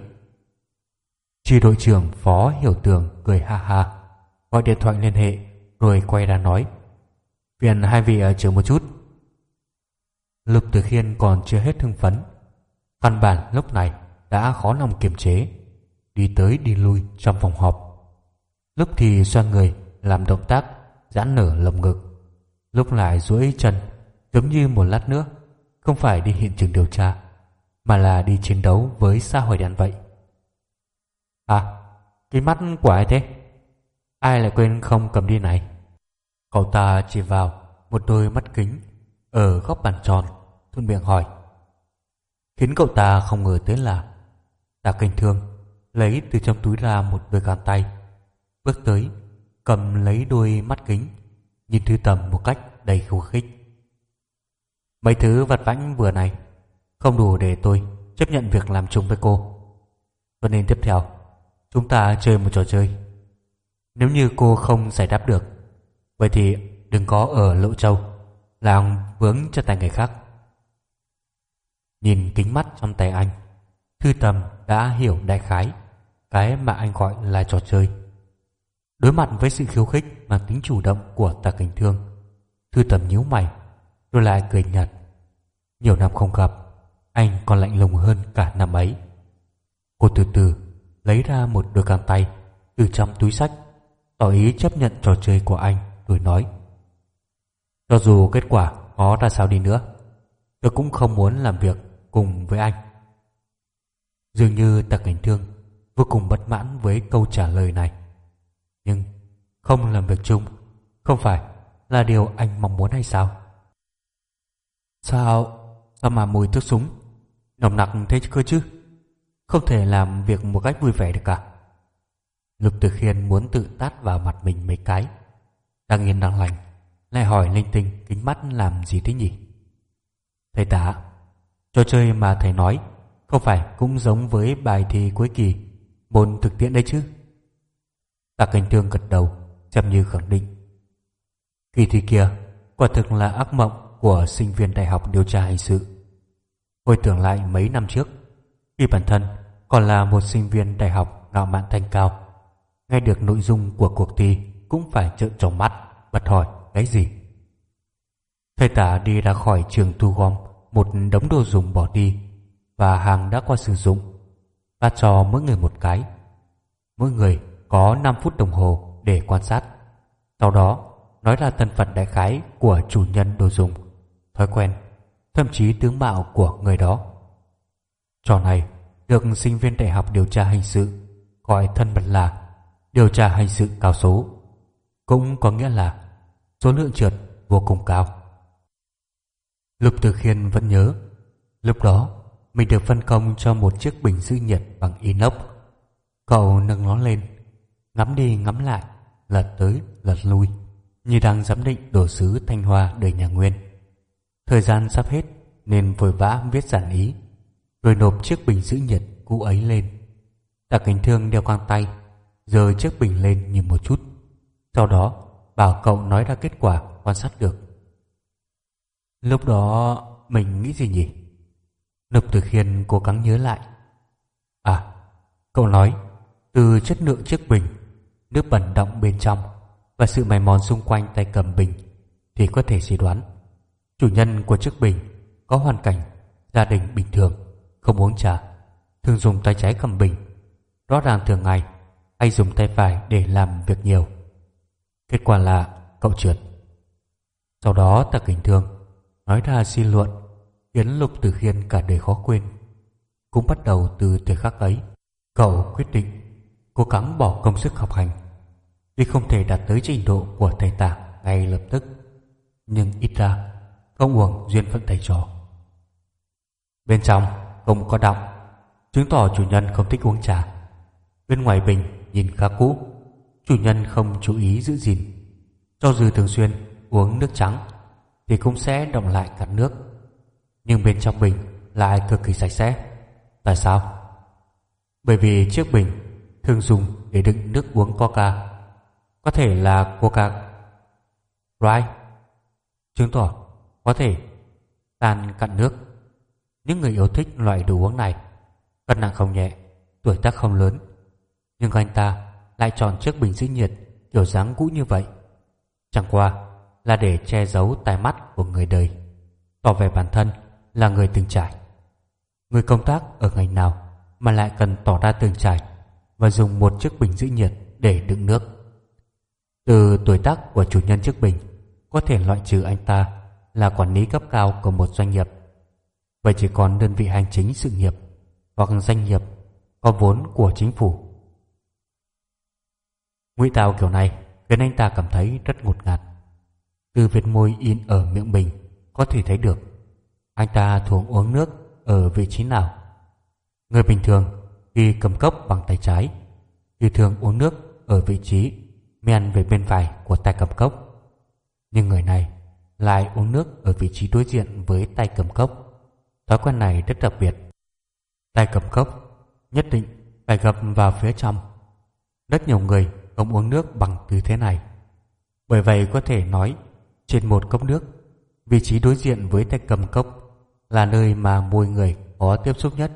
Chi đội trưởng Phó Hiểu Tường cười ha ha, gọi điện thoại liên hệ rồi quay ra nói Phiền hai vị à, chờ một chút. Lục Tử Khiên còn chưa hết hưng phấn. Căn bản lúc này đã khó lòng kiềm chế, đi tới đi lui trong phòng họp. Lúc thì xoay người làm động tác giãn nở lồng ngực, lúc lại duỗi chân giống như một lát nữa không phải đi hiện trường điều tra mà là đi chiến đấu với xã hội đen vậy. À, cái mắt của ai thế? Ai lại quên không cầm đi này? Cậu ta chỉ vào một đôi mắt kính ở góc bàn tròn, thuận miệng hỏi. Khiến cậu ta không ngờ tới là Tạ Kinh Thương lấy từ trong túi ra một đôi găng tay, bước tới, cầm lấy đôi mắt kính, nhìn Thư Tầm một cách đầy khiêu khích. Mấy thứ vật vãnh vừa này không đủ để tôi chấp nhận việc làm chung với cô. Cho nên tiếp theo, chúng ta chơi một trò chơi. Nếu như cô không giải đáp được, vậy thì đừng có ở Lộ Châu làm vướng cho tay người khác. Nhìn kính mắt trong tay anh, Thư Tầm đã hiểu đại khái cái mà anh gọi là trò chơi. Đối mặt với sự khiêu khích mang tính chủ động của tạ Cảnh Thương, Thư Tầm nhíu mày, rồi lại cười nhạt. Nhiều năm không gặp, anh còn lạnh lùng hơn cả năm ấy. Cô từ từ lấy ra một đôi găng tay từ trong túi sách, tỏ ý chấp nhận trò chơi của anh rồi nói. Cho dù kết quả có ra sao đi nữa, tôi cũng không muốn làm việc cùng với anh. Dường như tặc cảnh thương vô cùng bất mãn với câu trả lời này. Nhưng không làm việc chung không phải là điều anh mong muốn hay sao? Sao? Sao mà mùi thuốc súng nồng nặc thế cơ chứ? Không thể làm việc một cách vui vẻ được cả. Lục Tử Khiên muốn tự tát vào mặt mình mấy cái. Đang yên đang lành, lại hỏi linh tinh kính mắt làm gì thế nhỉ? Thầy tạ, trò chơi mà thầy nói không phải cũng giống với bài thi cuối kỳ môn thực tiễn đấy chứ? Tạ Cảnh Thương gật đầu, xem như khẳng định. Kỳ thi kia quả thực là ác mộng của sinh viên đại học điều tra hình sự. Hồi tưởng lại mấy năm trước, khi bản thân còn là một sinh viên đại học ngạo mạn thanh cao, nghe được nội dung của cuộc thi cũng phải trợn tròn mắt, bật hỏi cái gì. Thầy tả đi ra khỏi trường thu gom một đống đồ dùng bỏ đi và hàng đã qua sử dụng, phát cho mỗi người một cái. Mỗi người có 5 phút đồng hồ để quan sát. Sau đó, nói là thân phận đại khái của chủ nhân đồ dùng, thói quen, thậm chí tướng mạo của người đó. Trò này được sinh viên đại học điều tra hình sự gọi thân mật là điều tra hình sự cao số, cũng có nghĩa là số lượng trượt vô cùng cao. Lục Từ Khiên vẫn nhớ, lúc đó mình được phân công cho một chiếc bình giữ nhiệt bằng inox. Cậu nâng nó lên, ngắm đi ngắm lại, lật tới lật lui, như đang giám định đồ sứ Thanh Hoa đời nhà Nguyên. Thời gian sắp hết nên vội vã viết giản ý, rồi nộp chiếc bình giữ nhiệt cũ ấy lên. Tạ Kính Thương đeo quang tay, giơ chiếc bình lên nhìn một chút. Sau đó bảo cậu nói ra kết quả quan sát được. Lúc đó mình nghĩ gì nhỉ? Lục Tử Khiên cố gắng nhớ lại. À, cậu nói từ chất lượng chiếc bình, nước bẩn động bên trong và sự mài mòn xung quanh tay cầm bình thì có thể suy đoán chủ nhân của chiếc bình có hoàn cảnh gia đình bình thường, không uống trà, thường dùng tay trái cầm bình. Rõ ràng thường ngày hay dùng tay phải để làm việc nhiều. Kết quả là cậu trượt. Sau đó ta Kính Thương nói ra xin luận khiến Lục Tử Khiên cả đời khó quên. Cũng bắt đầu từ thời khắc ấy, cậu quyết định cố gắng bỏ công sức học hành tuy không thể đạt tới trình độ của thầy tả ngay lập tức. Nhưng ít ra không uổng duyên phận thầy trò. Bên trong không có đọng, chứng tỏ chủ nhân không thích uống trà. Bên ngoài bình nhìn khá cũ, chủ nhân không chú ý giữ gìn. Cho dù thường xuyên uống nước trắng thì cũng sẽ động lại cả nước. Nhưng bên trong bình lại cực kỳ sạch sẽ. Tại sao? Bởi vì chiếc bình thường dùng để đựng nước uống coca. Có thể là coca right chứng tỏ có thể tan cạn nước. Những người yêu thích loại đồ uống này, cân nặng không nhẹ, tuổi tác không lớn, nhưng anh ta lại chọn chiếc bình giữ nhiệt kiểu dáng cũ như vậy. Chẳng qua là để che giấu tai mắt của người đời, tỏ vẻ bản thân là người từng trải. Người công tác ở ngành nào mà lại cần tỏ ra từng trải và dùng một chiếc bình giữ nhiệt để đựng nước. Từ tuổi tác của chủ nhân chiếc bình, có thể loại trừ anh ta là quản lý cấp cao của một doanh nghiệp. Vậy chỉ còn đơn vị hành chính sự nghiệp hoặc doanh nghiệp có vốn của chính phủ. Ngụy tạo kiểu này khiến anh ta cảm thấy rất ngột ngạt. Từ vết môi in ở miệng bình có thể thấy được anh ta thường uống nước ở vị trí nào. Người bình thường, khi cầm cốc bằng tay trái, thì thường uống nước ở vị trí men về bên phải của tay cầm cốc. Nhưng người này lại uống nước ở vị trí đối diện với tay cầm cốc. Thói quen này rất đặc biệt. Tay cầm cốc nhất định phải gập vào phía trong. Rất nhiều người không uống nước bằng tư thế này. Bởi vậy có thể nói trên một cốc nước, vị trí đối diện với tay cầm cốc là nơi mà mùi người có tiếp xúc nhất.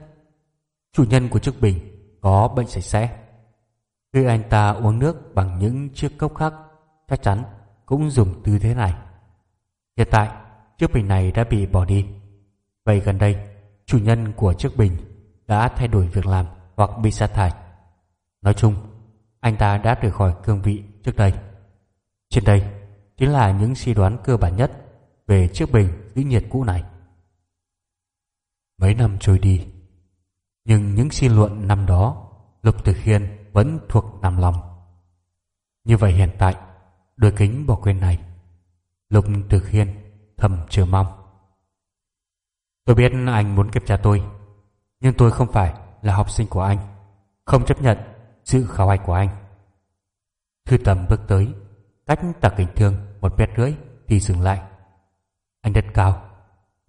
Chủ nhân của chiếc bình có bệnh sạch sẽ. Khi anh ta uống nước bằng những chiếc cốc khác, chắc chắn cũng dùng tư thế này. Hiện tại, chiếc bình này đã bị bỏ đi. Vậy gần đây, chủ nhân của chiếc bình đã thay đổi việc làm hoặc bị sa thải. Nói chung, anh ta đã rời khỏi cương vị trước đây. Trên đây chính là những suy đoán cơ bản nhất về chiếc bình giữ nhiệt cũ này. Mấy năm trôi đi, nhưng những suy luận năm đó Lục Tử Khiên vẫn thuộc nằm lòng. Như vậy hiện tại, đôi kính bỏ quên này Lục Tử Khiên thầm chờ mong. Tôi biết anh muốn kiểm tra tôi, nhưng tôi không phải là học sinh của anh, không chấp nhận sự khảo hạch của anh. Thư tầm bước tới, cách tả kính thương một mét rưỡi thì dừng lại. Anh đất cao,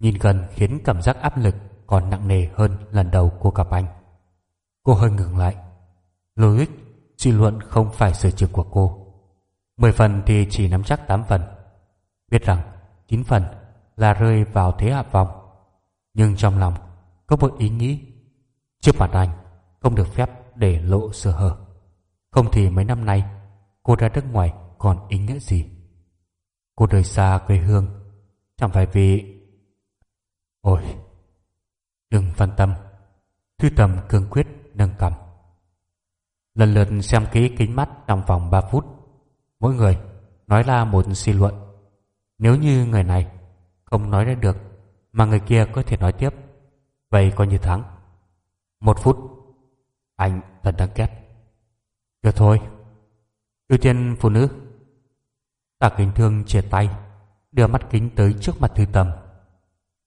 nhìn gần khiến cảm giác áp lực còn nặng nề hơn lần đầu cô gặp anh. Cô hơi ngừng lại. Logic, suy luận không phải sở trường của cô. Mười phần thì chỉ nắm chắc tám phần biết rằng chín phần là rơi vào thế hạ vòng nhưng trong lòng có một ý nghĩ trước mặt anh không được phép để lộ sơ hở không thì mấy năm nay cô ra nước ngoài còn ý nghĩa gì cô rời xa quê hương chẳng phải vì ôi đừng phân tâm thư tầm cương quyết nâng cầm lần lượt xem kỹ kính mắt trong vòng 3 phút mỗi người nói ra một suy luận nếu như người này không nói ra được mà người kia có thể nói tiếp, vậy coi như thắng. Một phút, anh thật đáng ghét. Được thôi, ưu tiên phụ nữ. Tạ kính thương chia tay, đưa mắt kính tới trước mặt thư tầm.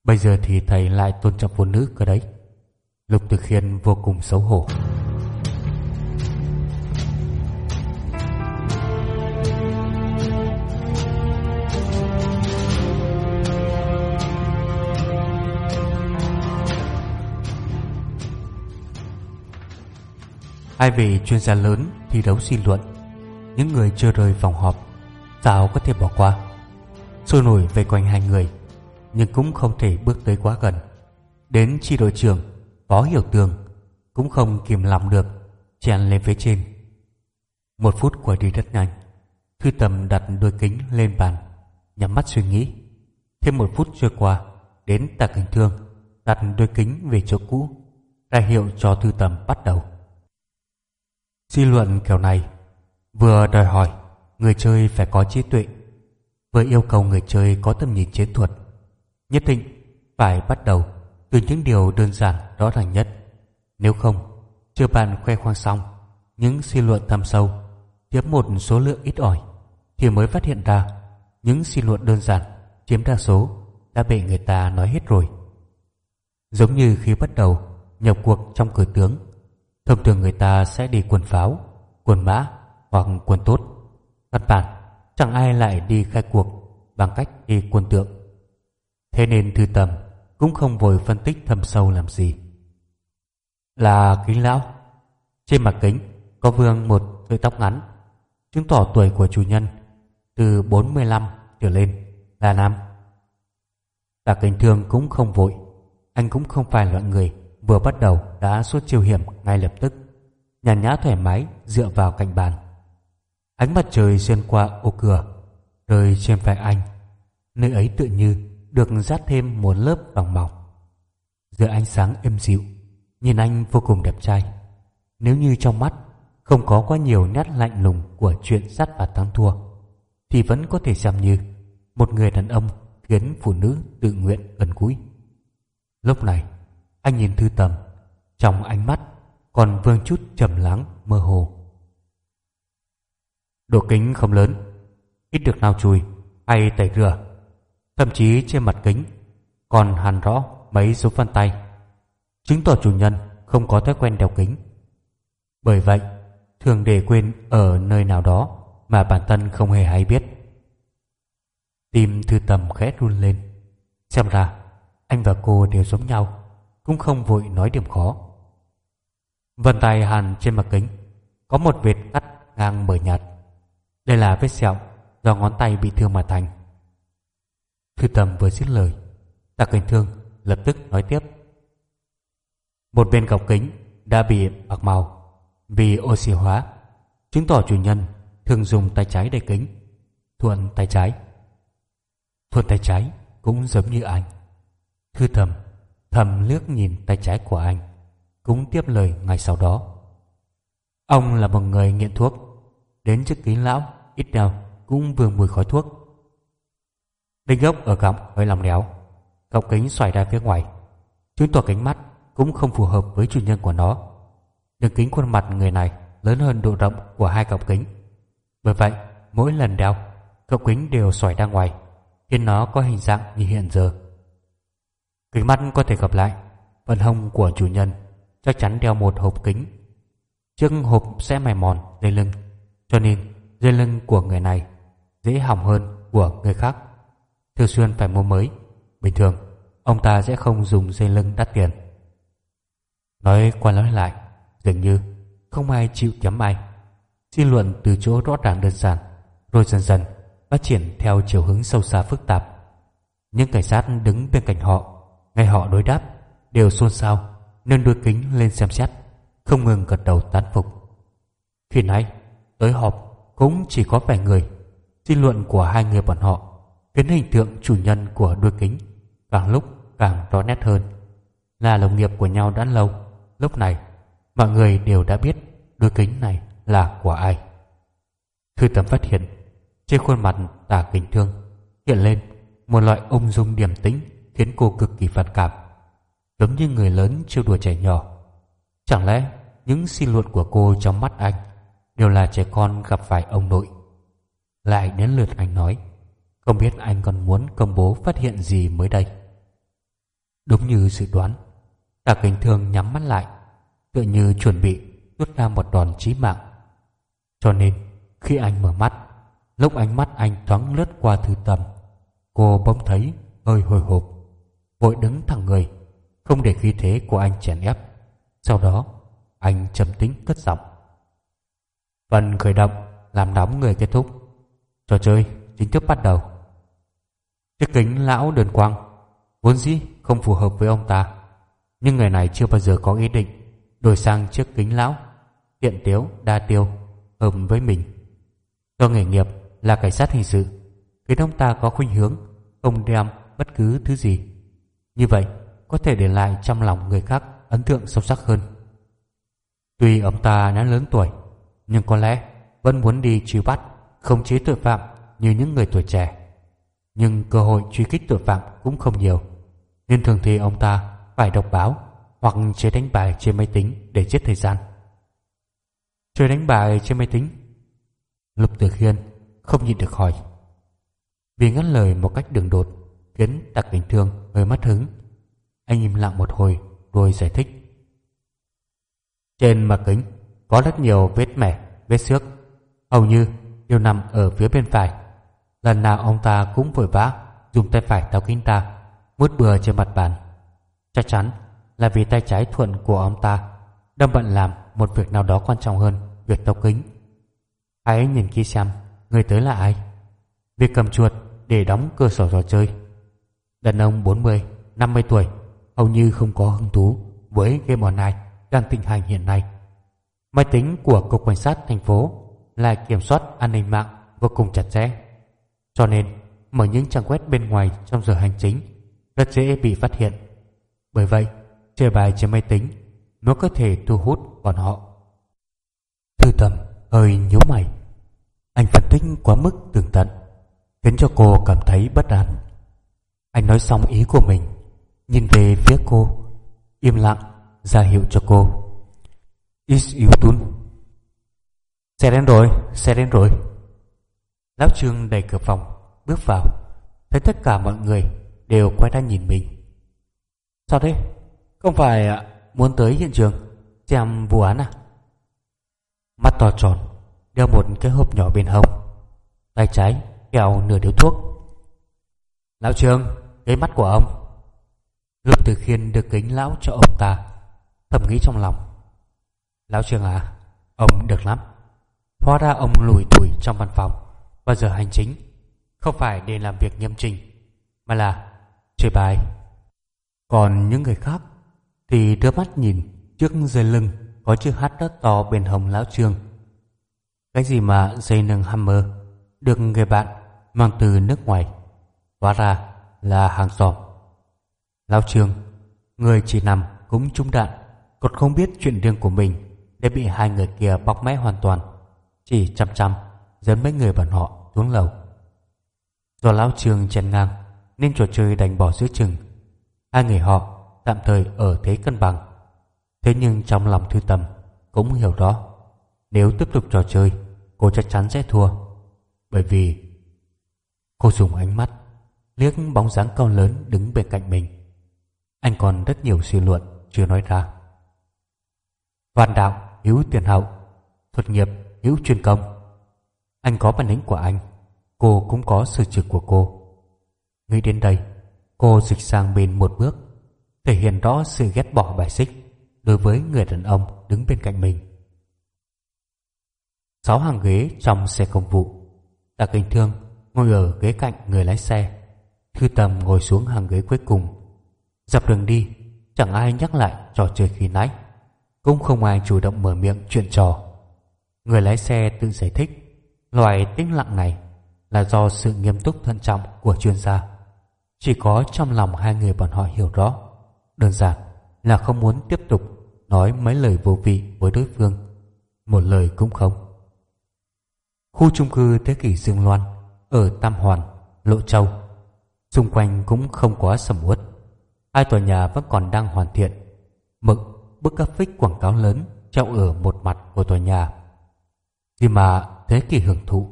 Bây giờ thì thầy lại tôn trọng phụ nữ cơ đấy. Lục từ Khiên vô cùng xấu hổ. Hai vị chuyên gia lớn thi đấu suy luận Những người chưa rời phòng họp Sao có thể bỏ qua Sôi nổi vây quanh hai người Nhưng cũng không thể bước tới quá gần Đến chi đội trưởng Phó Hiểu Tường Cũng không kìm lòng được chen lên phía trên. Một phút qua đi rất nhanh. Thư tầm đặt đôi kính lên bàn, nhắm mắt suy nghĩ. Thêm một phút trôi qua, đến tạ kinh thương, đặt đôi kính về chỗ cũ, ra hiệu cho thư tầm bắt đầu. Suy luận kiểu này vừa đòi hỏi người chơi phải có trí tuệ, vừa yêu cầu người chơi có tầm nhìn chiến thuật. Nhất định phải bắt đầu từ những điều đơn giản rõ ràng nhất. Nếu không, chưa bạn khoe khoang xong những suy luận thâm sâu chiếm một số lượng ít ỏi thì mới phát hiện ra những suy luận đơn giản chiếm đa số đã bị người ta nói hết rồi. Giống như khi bắt đầu nhập cuộc trong cử tướng, thông thường người ta sẽ đi quân pháo, quân mã hoặc quân tốt. Thật bản, chẳng ai lại đi khai cuộc bằng cách đi quân tượng. Thế nên thư tầm cũng không vội phân tích thâm sâu làm gì. Là kính lão. Trên mặt kính có vương một sợi tóc ngắn, chứng tỏ tuổi của chủ nhân từ 45 trở lên là nam. Tạ kính thương cũng không vội, anh cũng không phải loại người vừa bắt đầu đã suốt chiêu hiểm ngay lập tức, nhàn nhã thoải mái dựa vào cạnh bàn. Ánh mặt trời xuyên qua ô cửa, rơi trên vai anh, nơi ấy tự như được dát thêm một lớp vàng mỏng. Giữa ánh sáng êm dịu, nhìn anh vô cùng đẹp trai. Nếu như trong mắt không có quá nhiều nét lạnh lùng của chuyện sát và thắng thua, thì vẫn có thể xem như một người đàn ông khiến phụ nữ tự nguyện gần gũi. Lúc này, anh nhìn Thư Tầm, trong ánh mắt còn vương chút trầm lắng mơ hồ. Độ kính không lớn, ít được nào chùi hay tẩy rửa Thậm chí trên mặt kính còn hàn rõ mấy dấu vân tay, chứng tỏ chủ nhân không có thói quen đeo kính. Bởi vậy, thường để quên ở nơi nào đó mà bản thân không hề hay biết. Tim thư tầm khẽ run lên. Xem ra, anh và cô đều giống nhau, cũng không vội nói điểm khó. Vân tay hàn trên mặt kính, có một vệt cắt ngang mờ nhạt. Đây là vết sẹo do ngón tay bị thương mà thành. Thư tầm vừa dứt lời Tạ Cảnh Thương lập tức nói tiếp. Một bên gọc kính đã bị bạc màu, vì oxy hóa, chứng tỏ chủ nhân thường dùng tay trái để kính, thuận tay trái. Thuận tay trái cũng giống như anh. Thư thầm thầm liếc nhìn tay trái của anh, cũng tiếp lời ngay sau đó. Ông là một người nghiện thuốc, đến trước kính lão ít nào cũng vừa mùi khói thuốc. Đinh gốc ở góc hơi lòng léo, Góc kính xoài ra phía ngoài. Chứng tỏ kính mắt cũng không phù hợp với chủ nhân của nó. Đường kính khuôn mặt người này lớn hơn độ rộng của hai cọng kính. Bởi vậy mỗi lần đeo Cọng kính đều xoài ra ngoài Khiến nó có hình dạng như hiện giờ. Kính mắt có thể gặp lại Phần hông của chủ nhân Chắc chắn đeo một hộp kính. Chiếc hộp sẽ mài mòn lên lưng Cho nên dây lưng của người này Dễ hỏng hơn của người khác thường xuyên phải mua mới. Bình thường, ông ta sẽ không dùng dây lưng đắt tiền. Nói qua nói lại, dường như không ai chịu chấm ai. Xin luận từ chỗ rõ ràng đơn giản, rồi dần dần phát triển theo chiều hướng sâu xa phức tạp. Những cảnh sát đứng bên cạnh họ, nghe họ đối đáp, đều xôn xao, nên đôi kính lên xem xét, không ngừng gật đầu tán phục. Khi nãy, tới họp cũng chỉ có vài người. tin luận của hai người bọn họ khiến hình tượng chủ nhân của đôi kính càng lúc càng rõ nét hơn. Là đồng nghiệp của nhau đã lâu, lúc này mọi người đều đã biết đôi kính này là của ai. Thư tầm phát hiện trên khuôn mặt tả kính thương hiện lên một loại ung dung điềm tĩnh khiến cô cực kỳ phản cảm, giống như người lớn trêu đùa trẻ nhỏ. Chẳng lẽ những xin luận của cô trong mắt anh đều là trẻ con gặp phải ông nội? Lại đến lượt anh nói, không biết anh còn muốn công bố phát hiện gì mới đây? Đúng như dự đoán Tạ Kính Thương nhắm mắt lại, Tựa như chuẩn bị rút ra một đòn chí mạng. Cho nên, khi anh mở mắt, Lúc ánh mắt anh thoáng lướt qua thư tầm, Cô bỗng thấy hơi hồi hộp, Vội đứng thẳng người, Không để khí thế của anh chèn ép. Sau đó, anh trầm tĩnh cất giọng. Phần khởi động làm nóng người kết thúc Trò chơi chính thức bắt đầu Chiếc kính lão đơn quang Vốn dĩ không phù hợp với ông ta Nhưng người này chưa bao giờ có ý định Đổi sang chiếc kính lão tiện tiếu, đa tiêu hợp với mình. Do nghề nghiệp là cảnh sát hình sự, khiến ông ta có khuynh hướng không đem bất cứ thứ gì. Như vậy, có thể để lại trong lòng người khác ấn tượng sâu sắc hơn. Tuy ông ta đã lớn tuổi, nhưng có lẽ vẫn muốn đi truy bắt, khống chế tội phạm như những người tuổi trẻ. Nhưng cơ hội truy kích tội phạm cũng không nhiều, nên thường thì ông ta phải đọc báo hoặc chơi đánh bài trên máy tính để giết thời gian. Chơi đánh bài trên máy tính? Lục Tử Khiên không nhịn được hỏi. Vì ngắt lời một cách đường đột khiến Tạc bình Thương hơi mất hứng. Anh im lặng một hồi rồi giải thích. Trên mặt kính có rất nhiều vết mẻ, vết xước. Hầu như đều nằm ở phía bên phải. Lần nào ông ta cũng vội vã dùng tay phải tháo kính ta, mút bừa trên mặt bàn. Chắc chắn là vì tay trái thuận của ông ta đang bận làm một việc nào đó quan trọng hơn việc tháo kính. Hãy nhìn kỹ xem người tới là ai. Việc cầm chuột để đóng cơ sở trò chơi. Đàn ông 40, 50 tuổi hầu như không có hứng thú với game online đang thịnh hành hiện nay. Máy tính của Cục Cảnh sát thành phố là kiểm soát an ninh mạng vô cùng chặt chẽ. Cho nên, mở những trang web bên ngoài trong giờ hành chính rất dễ bị phát hiện. Bởi vậy, chơi bài trên máy tính nó có thể thu hút bọn họ. Thư tầm hơi nhíu mày. Anh phân tích quá mức tường tận, khiến cho cô cảm thấy bất an. Anh nói xong ý của mình, nhìn về phía cô, im lặng ra hiệu cho cô. Is you tun. Xe đến rồi, xe đến rồi. Lão Trương đẩy cửa phòng, bước vào, thấy tất cả mọi người đều quay ra nhìn mình. Sao thế? Không phải à, muốn tới hiện trường xem vụ án à? Mắt to tròn, đeo một cái hộp nhỏ bên hông, tay trái kẹo nửa điếu thuốc. Lão Trương, cái mắt của ông. Lục Tử Khiên được kính lão cho ông ta, thầm nghĩ trong lòng. Lão Trương à, ông được lắm. Hóa ra ông lùi thủi trong văn phòng và giờ hành chính, không phải để làm việc nghiêm trình, mà là chơi bài. Còn những người khác thì đưa mắt nhìn trước dây lưng có chữ hát rất to bên hồng lão Trương. Cái gì mà dây nâng Hammer được người bạn mang từ nước ngoài, hóa ra là hàng xóm. Lão Trương, người chỉ nằm cũng trúng đạn, còn không biết chuyện riêng của mình để bị hai người kia bóc mẽ hoàn toàn, chỉ chăm chăm dẫn mấy người bọn họ xuống lầu. Do lão Trương chèn ngang nên trò chơi đành bỏ giữa chừng. Hai người họ tạm thời ở thế cân bằng. Thế nhưng trong lòng thư tâm cũng hiểu rõ nếu tiếp tục trò chơi cô chắc chắn sẽ thua. Bởi vì cô dùng ánh mắt liếc bóng dáng cao lớn đứng bên cạnh mình. Anh còn rất nhiều suy luận chưa nói ra. Văn đạo hữu tiền hậu, thuật nghiệp hữu chuyên công. Anh có bản lĩnh của anh, cô cũng có sự trực của cô. Nghĩ đến đây, cô dịch sang bên một bước thể hiện rõ sự ghét bỏ bài xích đối với người đàn ông đứng bên cạnh mình. Sáu hàng ghế trong xe công vụ. Tạ Kinh Thương ngồi ở ghế cạnh người lái xe. Thư Tầm ngồi xuống hàng ghế cuối cùng. Dọc đường đi, chẳng ai nhắc lại trò chơi khi nãy. Cũng không ai chủ động mở miệng chuyện trò. Người lái xe tự giải thích loại tĩnh lặng này là do sự nghiêm túc thận trọng của chuyên gia. Chỉ có trong lòng hai người bọn họ hiểu rõ Đơn giản là không muốn tiếp tục nói mấy lời vô vị với đối phương. Một lời cũng không. Khu chung cư Thế kỷ Dương Loan ở Tam Hoàn, Lộ Châu. Xung quanh cũng không quá sầm uất. Hai tòa nhà vẫn còn đang hoàn thiện. Mực bức áp phích quảng cáo lớn treo ở một mặt của tòa nhà. Khi mà thế kỷ hưởng thụ,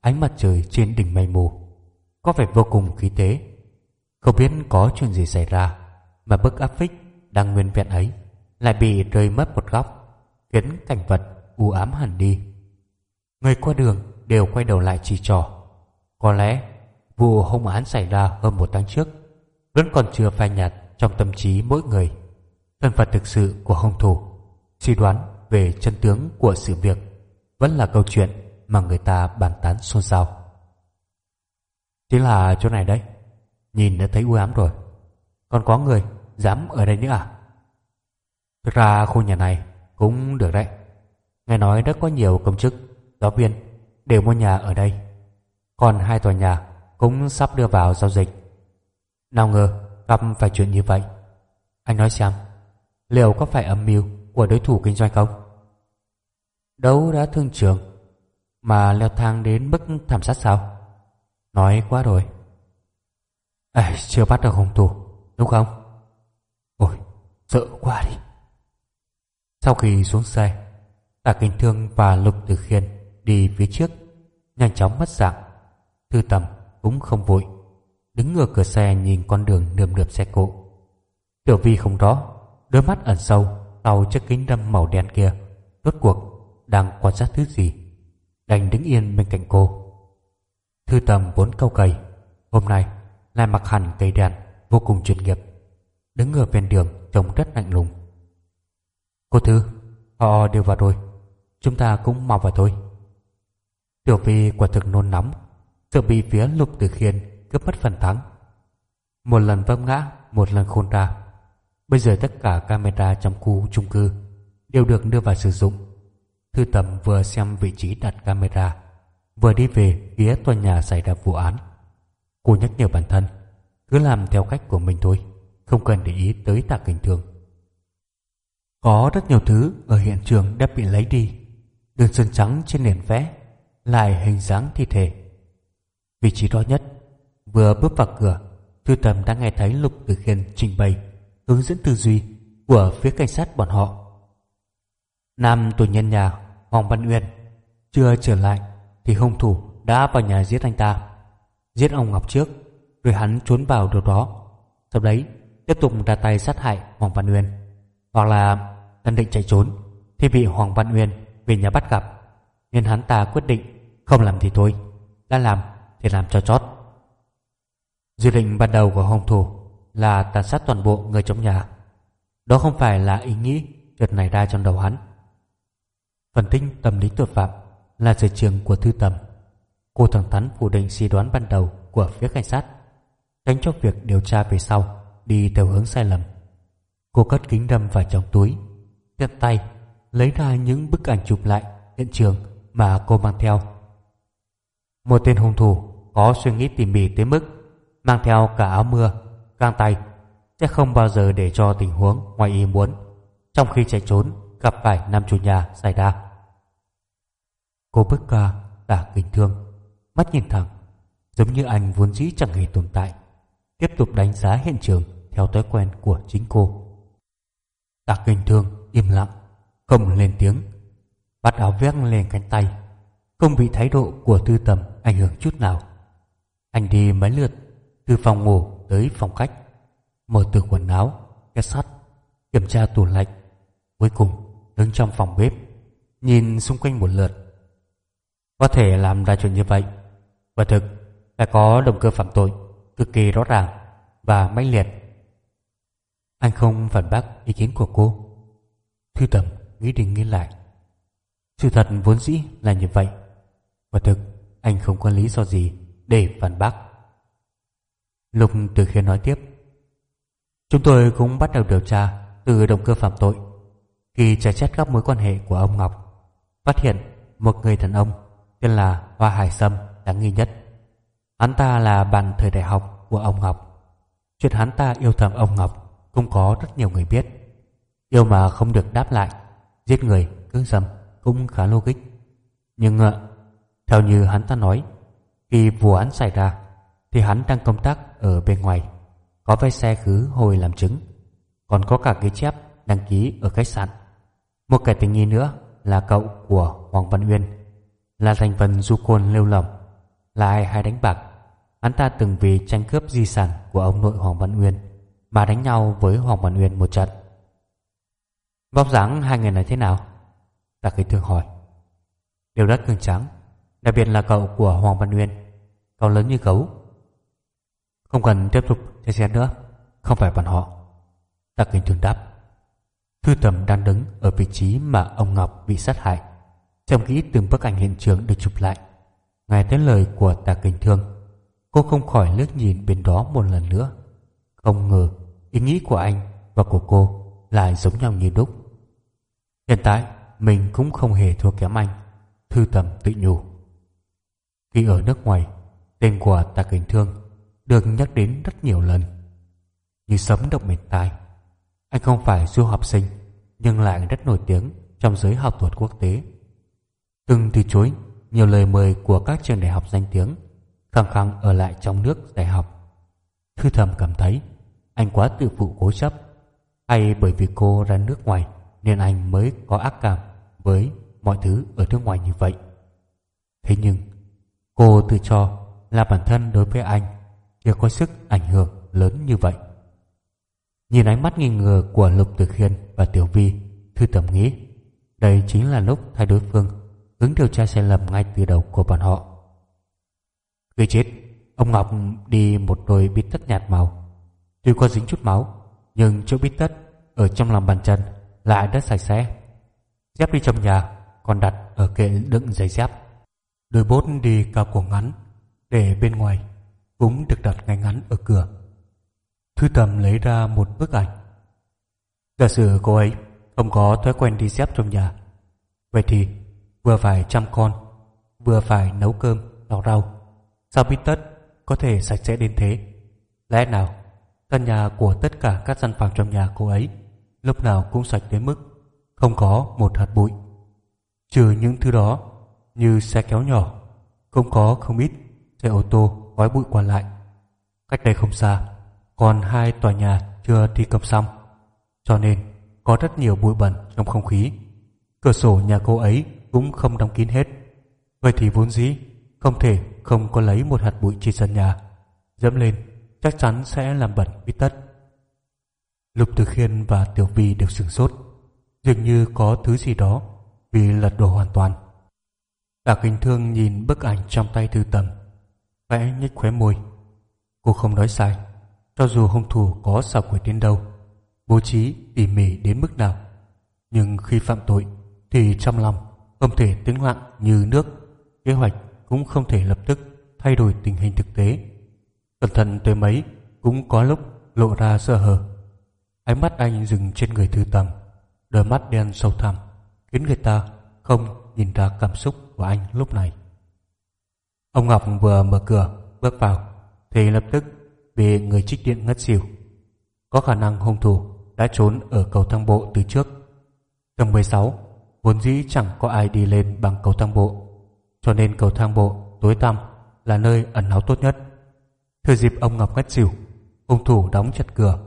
ánh mặt trời trên đỉnh mây mù có vẻ vô cùng khí tế. Không biết có chuyện gì xảy ra mà bức áp phích đang nguyên vẹn ấy lại bị rơi mất một góc khiến cảnh vật u ám hẳn đi người qua đường đều quay đầu lại chỉ trỏ có lẽ vụ hung án xảy ra hơn một tháng trước vẫn còn chưa phai nhạt trong tâm trí mỗi người thân phận thực sự của hung thủ suy đoán về chân tướng của sự việc vẫn là câu chuyện mà người ta bàn tán xôn xao chính là chỗ này đấy nhìn đã thấy u ám rồi còn có người Dám ở đây nữa à Thực ra khu nhà này cũng được đấy Nghe nói đã có nhiều công chức, giáo viên đều mua nhà ở đây. Còn hai tòa nhà cũng sắp đưa vào giao dịch. Nào ngờ gặp phải chuyện như vậy. Anh nói xem, liệu có phải âm mưu của đối thủ kinh doanh không? Đấu đã thương trường mà leo thang đến mức thảm sát sao? Nói quá rồi. À, chưa bắt được hung thủ, đúng không? Ôi, sợ quá đi. Sau khi xuống xe, Tạ Kinh Thương và Lục Tử Khiên đi phía trước, nhanh chóng mất dạng. Thư Tầm cũng không vội, đứng ngửa cửa xe nhìn con đường nườm nượp xe cộ. Tiểu Vi không rõ, đôi mắt ẩn sâu sau chiếc kính đâm màu đen kia, rốt cuộc đang quan sát thứ gì. Đành đứng yên bên cạnh cô. Thư Tầm vốn câu cày, hôm nay lại mặc hẳn cây đèn vô cùng chuyên nghiệp, đứng ở bên đường trông rất lạnh lùng. Cô Thư, họ đều vào rồi, chúng ta cũng mau vào thôi. Tiểu Vi quả thực nôn nóng, sợ bị phía Lục từ Khiên cướp mất phần thắng. Một lần vấp ngã, một lần khôn ra. Bây giờ tất cả camera trong khu chung cư đều được đưa vào sử dụng. Thư tầm vừa xem vị trí đặt camera, vừa đi về phía tòa nhà xảy ra vụ án. Cô nhắc nhở bản thân, cứ làm theo cách của mình thôi, không cần để ý tới tạc kinh thương. Có rất nhiều thứ ở hiện trường đã bị lấy đi. Đường sơn trắng trên nền vẽ lại hình dáng thi thể. Vị trí đó nhất, vừa bước vào cửa, Thư Tầm đã nghe thấy Lục Tử Khiên trình bày hướng dẫn tư duy của phía cảnh sát bọn họ. Nam tù nhân nhà Hoàng Văn Uyên chưa trở lại thì hung thủ đã vào nhà giết anh ta. Giết ông Ngọc trước, rồi hắn trốn vào đồ đó. Sau đấy, tiếp tục ra tay sát hại Hoàng Văn Uyên. Hoặc là Tân định chạy trốn Thì bị Hoàng Văn Uyên về nhà bắt gặp Nên hắn ta quyết định Không làm thì thôi Đã làm thì làm cho chót Dự định ban đầu của hung thủ là tàn sát toàn bộ người trong nhà. Đó không phải là ý nghĩ Chợt này ra trong đầu hắn. Phân tích tâm lý tội phạm Là sở trường của thư tầm Cô thẳng thắn phủ định suy đoán ban đầu Của phía cảnh sát Tránh cho việc điều tra về sau Đi theo hướng sai lầm. Cô cất kính đâm vào trong túi tiện tay lấy ra những bức ảnh chụp lại hiện trường mà cô mang theo. Một tên hung thủ có suy nghĩ tỉ mỉ tới mức mang theo cả áo mưa, găng tay sẽ không bao giờ để cho tình huống ngoài ý muốn trong khi chạy trốn gặp phải nam chủ nhà xảy ra. Cô bước Ca đã kinh thương, mắt nhìn thẳng, giống như anh vốn dĩ chẳng hề tồn tại, tiếp tục đánh giá hiện trường theo thói quen của chính cô. Tạ kinh thương im lặng, không lên tiếng, bắt áo vét lên cánh tay, không bị thái độ của tư tầm ảnh hưởng chút nào. Anh đi mấy lượt từ phòng ngủ tới phòng khách, mở từ quần áo, két sắt, kiểm tra tủ lạnh, cuối cùng đứng trong phòng bếp, nhìn xung quanh một lượt. Có thể làm ra chuyện như vậy, quả thực đã có động cơ phạm tội cực kỳ rõ ràng và mãnh liệt. Anh không phản bác ý kiến của cô. Thư tầm nghĩ đi nghĩ lại Sự thật vốn dĩ là như vậy Và thực anh không có lý do gì Để phản bác Lục từ khi nói tiếp. Chúng tôi cũng bắt đầu điều tra Từ động cơ phạm tội. Khi trả xét các mối quan hệ của ông Ngọc Phát hiện một người đàn ông Tên là Hoa Hải Sâm đáng nghi nhất. Hắn ta là bạn thời đại học của ông Ngọc. Chuyện hắn ta yêu thầm ông Ngọc Cũng có rất nhiều người biết. Yêu mà không được đáp lại Giết người, cưỡng dâm cũng khá logic. Nhưng ờ, theo như hắn ta nói Khi vụ án xảy ra thì hắn đang công tác ở bên ngoài Có vé xe khứ hồi làm chứng Còn có cả cái chép đăng ký ở khách sạn Một kẻ tình nghi nữa là cậu của Hoàng Văn Uyên Là thành phần du côn lêu lỏng Là ai hay đánh bạc Hắn ta từng vì tranh cướp di sản của ông nội Hoàng Văn Uyên Mà đánh nhau với Hoàng Văn Uyên một trận Vóc dáng hai người này thế nào? ta Kỳ thường hỏi. Đều rất cường trắng, đặc biệt là cậu của Hoàng Văn Nguyên, cậu lớn như gấu. Không cần tiếp tục xe xét nữa, không phải bọn họ. Tạ Kinh Thương đáp. Thư Tầm đang đứng ở vị trí mà ông Ngọc bị sát hại. trầm kỹ từng bức ảnh hiện trường được chụp lại. Nghe tới lời của Tạ Kình Thương, cô không khỏi liếc nhìn bên đó một lần nữa. Không ngờ ý nghĩ của anh và của cô lại giống nhau như đúc. Hiện tại mình cũng không hề thua kém anh Thư tầm tự nhủ Khi ở nước ngoài Tên của Tạ Kình Thương được nhắc đến rất nhiều lần. Như sấm động mệt tai, Anh không phải du học sinh, Nhưng lại rất nổi tiếng Trong giới học thuật quốc tế. Từng từ chối nhiều lời mời của các trường đại học danh tiếng, khăng khăng ở lại trong nước đại học. Thư thầm cảm thấy anh quá tự phụ cố chấp. Hay bởi vì cô ra nước ngoài nên anh mới có ác cảm với mọi thứ ở nước ngoài như vậy. Thế nhưng, cô tự cho là bản thân đối với anh chưa có sức ảnh hưởng lớn như vậy. Nhìn ánh mắt nghi ngờ của lục tử khiên và tiểu vi, thư tầm nghĩ, đây chính là lúc thay đối phương hướng điều tra sai lầm ngay từ đầu của bọn họ. Gây chết, Ông Ngọc đi một đôi bít tất nhạt màu. Tuy có dính chút máu, Nhưng chỗ bít tất Ở trong lòng bàn chân Lại đã sạch sẽ. Dép đi trong nhà, Còn đặt ở kệ đựng giày dép. Đôi bốt đi cao cổ ngắn Để bên ngoài. Cũng được đặt ngay ngắn ở cửa Thư tầm lấy ra một bức ảnh Giả sử cô ấy Không có thói quen đi dép trong nhà Vậy thì vừa phải chăm con Vừa phải nấu cơm, lọc rau Sao bít tất có thể sạch sẽ đến thế? Lẽ nào căn nhà của tất cả các gian phòng trong nhà cô ấy lúc nào cũng sạch đến mức không có một hạt bụi. Trừ những thứ đó như xe kéo nhỏ, không có không ít xe ô tô khói bụi qua lại. Cách đây không xa, còn hai tòa nhà chưa thi công xong, cho nên có rất nhiều bụi bẩn trong không khí. Cửa sổ nhà cô ấy cũng không đóng kín hết. Vậy thì vốn dĩ không thể không có lấy một hạt bụi trên sân nhà dẫm lên chắc chắn sẽ làm bẩn bít tất lục từ khiên và tiểu vi đều sửng sốt dường như có thứ gì đó vì lật đổ hoàn toàn cả kinh thương nhìn bức ảnh trong tay thư tầm khẽ nhếch khóe môi cô không nói sai cho dù hung thủ có xảo quyệt đến đâu bố trí tỉ mỉ đến mức nào nhưng khi phạm tội thì trong lòng không thể tĩnh lặng như nước kế hoạch cũng không thể lập tức thay đổi tình hình thực tế. Cẩn thận tới mấy cũng có lúc lộ ra sơ hở. Ánh mắt anh dừng trên người thư tầm, đôi mắt đen sâu thẳm, khiến người ta không nhìn ra cảm xúc của anh lúc này. Ông Ngọc vừa mở cửa bước vào thì lập tức bị người trích điện ngất xỉu. Có khả năng hung thủ đã trốn ở cầu thang bộ từ trước. Tầng 16 vốn dĩ chẳng có ai đi lên bằng cầu thang bộ cho nên cầu thang bộ tối tăm là nơi ẩn náu tốt nhất. Thừa dịp ông Ngọc ngất xỉu, hung thủ đóng chặt cửa,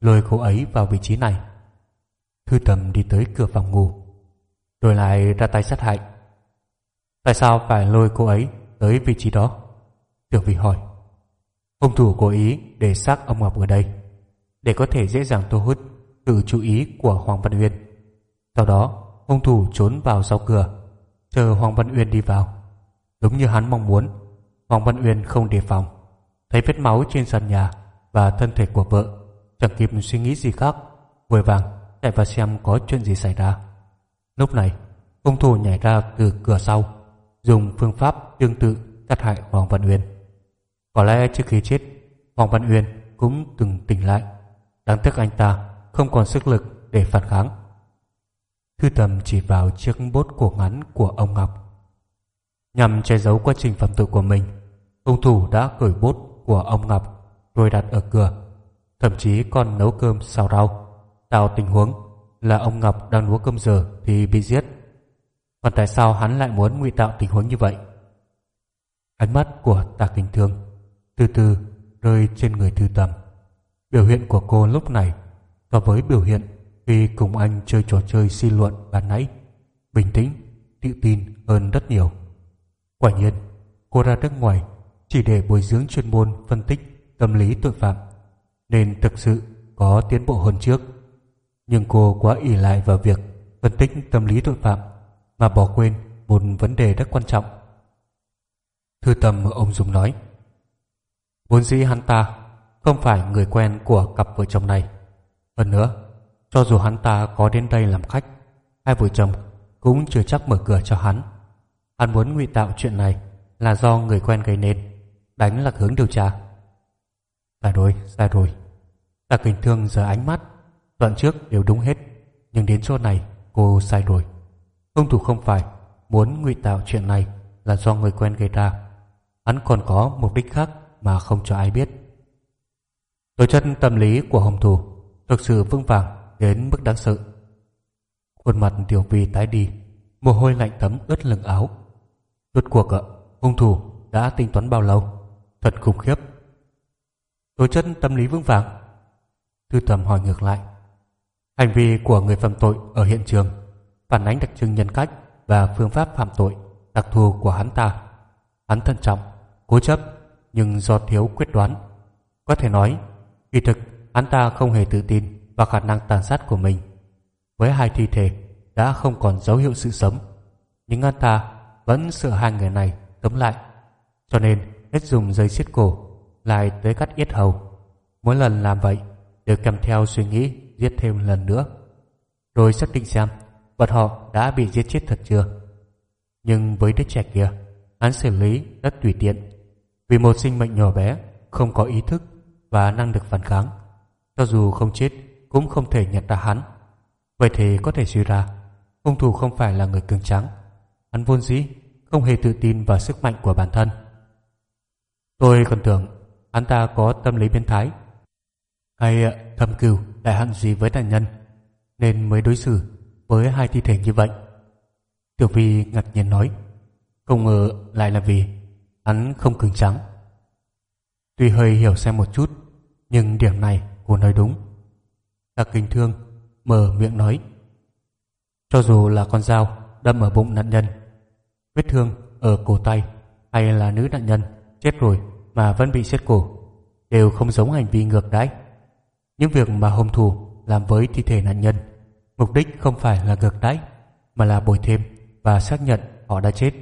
lôi cô ấy vào vị trí này. Thư tầm đi tới cửa phòng ngủ, rồi lại ra tay sát hại. Tại sao phải lôi cô ấy tới vị trí đó? Tiểu vị hỏi. Hung thủ cố ý để xác ông Ngọc ở đây, để có thể dễ dàng thu hút sự chú ý của Hoàng Văn Uyên. Sau đó, hung thủ trốn vào sau cửa, chờ Hoàng Văn Uyên đi vào. Đúng như hắn mong muốn Hoàng Văn Uyên không đề phòng Thấy vết máu trên sàn nhà Và thân thể của vợ Chẳng kịp suy nghĩ gì khác Vội vàng chạy vào xem có chuyện gì xảy ra Lúc này Hung thủ nhảy ra từ cửa sau Dùng phương pháp tương tự sát hại Hoàng Văn Uyên. Có lẽ trước khi chết, Hoàng Văn Uyên cũng từng tỉnh lại. Đáng tiếc anh ta không còn sức lực để phản kháng. Thư tầm chỉ vào chiếc bốt cổ ngắn của ông Ngọc. Nhằm che giấu quá trình phạm tội của mình Hung thủ đã cởi bút của ông Ngọc Rồi đặt ở cửa, Thậm chí còn nấu cơm xào rau. Tạo tình huống là ông Ngọc đang nấu cơm giờ thì bị giết. Còn tại sao hắn lại muốn ngụy tạo tình huống như vậy? Ánh mắt của Tạ kinh thương Từ từ rơi trên người thư tầm Biểu hiện của cô lúc này So với biểu hiện khi cùng anh chơi trò chơi suy luận ban nãy Bình tĩnh, tự tin hơn rất nhiều. Quả nhiên, cô ra nước ngoài chỉ để bồi dưỡng chuyên môn phân tích tâm lý tội phạm, nên thực sự có tiến bộ hơn trước. Nhưng cô quá ỷ lại vào việc phân tích tâm lý tội phạm mà bỏ quên một vấn đề rất quan trọng. Thư tầm ông Dung nói, Vốn dĩ hắn ta không phải người quen của cặp vợ chồng này. Hơn nữa, cho dù hắn ta có đến đây làm khách, hai vợ chồng cũng chưa chắc mở cửa cho hắn. Hắn muốn ngụy tạo chuyện này là do người quen gây nên, đánh lạc hướng điều tra. Sai rồi, sai rồi. Tạ Kình Thương giờ ánh mắt, đoạn trước đều đúng hết, nhưng đến chỗ này cô sai rồi hung thủ không phải muốn ngụy tạo chuyện này là do người quen gây ra. Hắn còn có mục đích khác mà không cho ai biết. Tố chất tâm lý của hung thủ thực sự vững vàng đến mức đáng sợ. Khuôn mặt Tiểu Vi tái đi, mồ hôi lạnh thấm ướt lưng áo. Rốt cuộc ạ, hung thủ đã tính toán bao lâu? Thật khủng khiếp. Tố chất tâm lý vững vàng. Tư tầm hỏi ngược lại. Hành vi của người phạm tội ở hiện trường phản ánh đặc trưng nhân cách và phương pháp phạm tội đặc thù của hắn ta. Hắn thận trọng, cố chấp nhưng do thiếu quyết đoán. Có thể nói, kỳ thực hắn ta không hề tự tin vào khả năng tàn sát của mình. Với hai thi thể đã không còn dấu hiệu sự sống, nhưng hắn ta vẫn sợ hai người này tóm lại. Cho nên hết dùng dây xiết cổ lại tới cắt yết hầu. Mỗi lần làm vậy đều kèm theo suy nghĩ giết thêm lần nữa. Rồi xác định xem bọn họ đã bị giết chết thật chưa. Nhưng với đứa trẻ kia, án xử lý rất tùy tiện. Vì một sinh mệnh nhỏ bé, không có ý thức và năng lực phản kháng, cho dù không chết cũng không thể nhận ra hắn. Vậy thì có thể suy ra, hung thủ không phải là người cứng trắng. Hắn vốn dĩ không hề tự tin vào sức mạnh của bản thân. Tôi còn tưởng hắn ta có tâm lý biến thái hay thâm cừu đại hận gì với nạn nhân nên mới đối xử với hai thi thể như vậy. Tiểu Vi ngạc nhiên nói, không ngờ lại là vì hắn không cứng trắng. Tuy hơi hiểu xem một chút, nhưng điểm này cô nói đúng. Các kinh thương mở miệng nói, cho dù là con dao đâm ở bụng nạn nhân, vết thương ở cổ tay hay là nữ nạn nhân chết rồi mà vẫn bị xét cổ, đều không giống hành vi ngược đãi. Những việc mà hung thủ làm với thi thể nạn nhân mục đích không phải là ngược đãi mà là bồi thêm và xác nhận họ đã chết.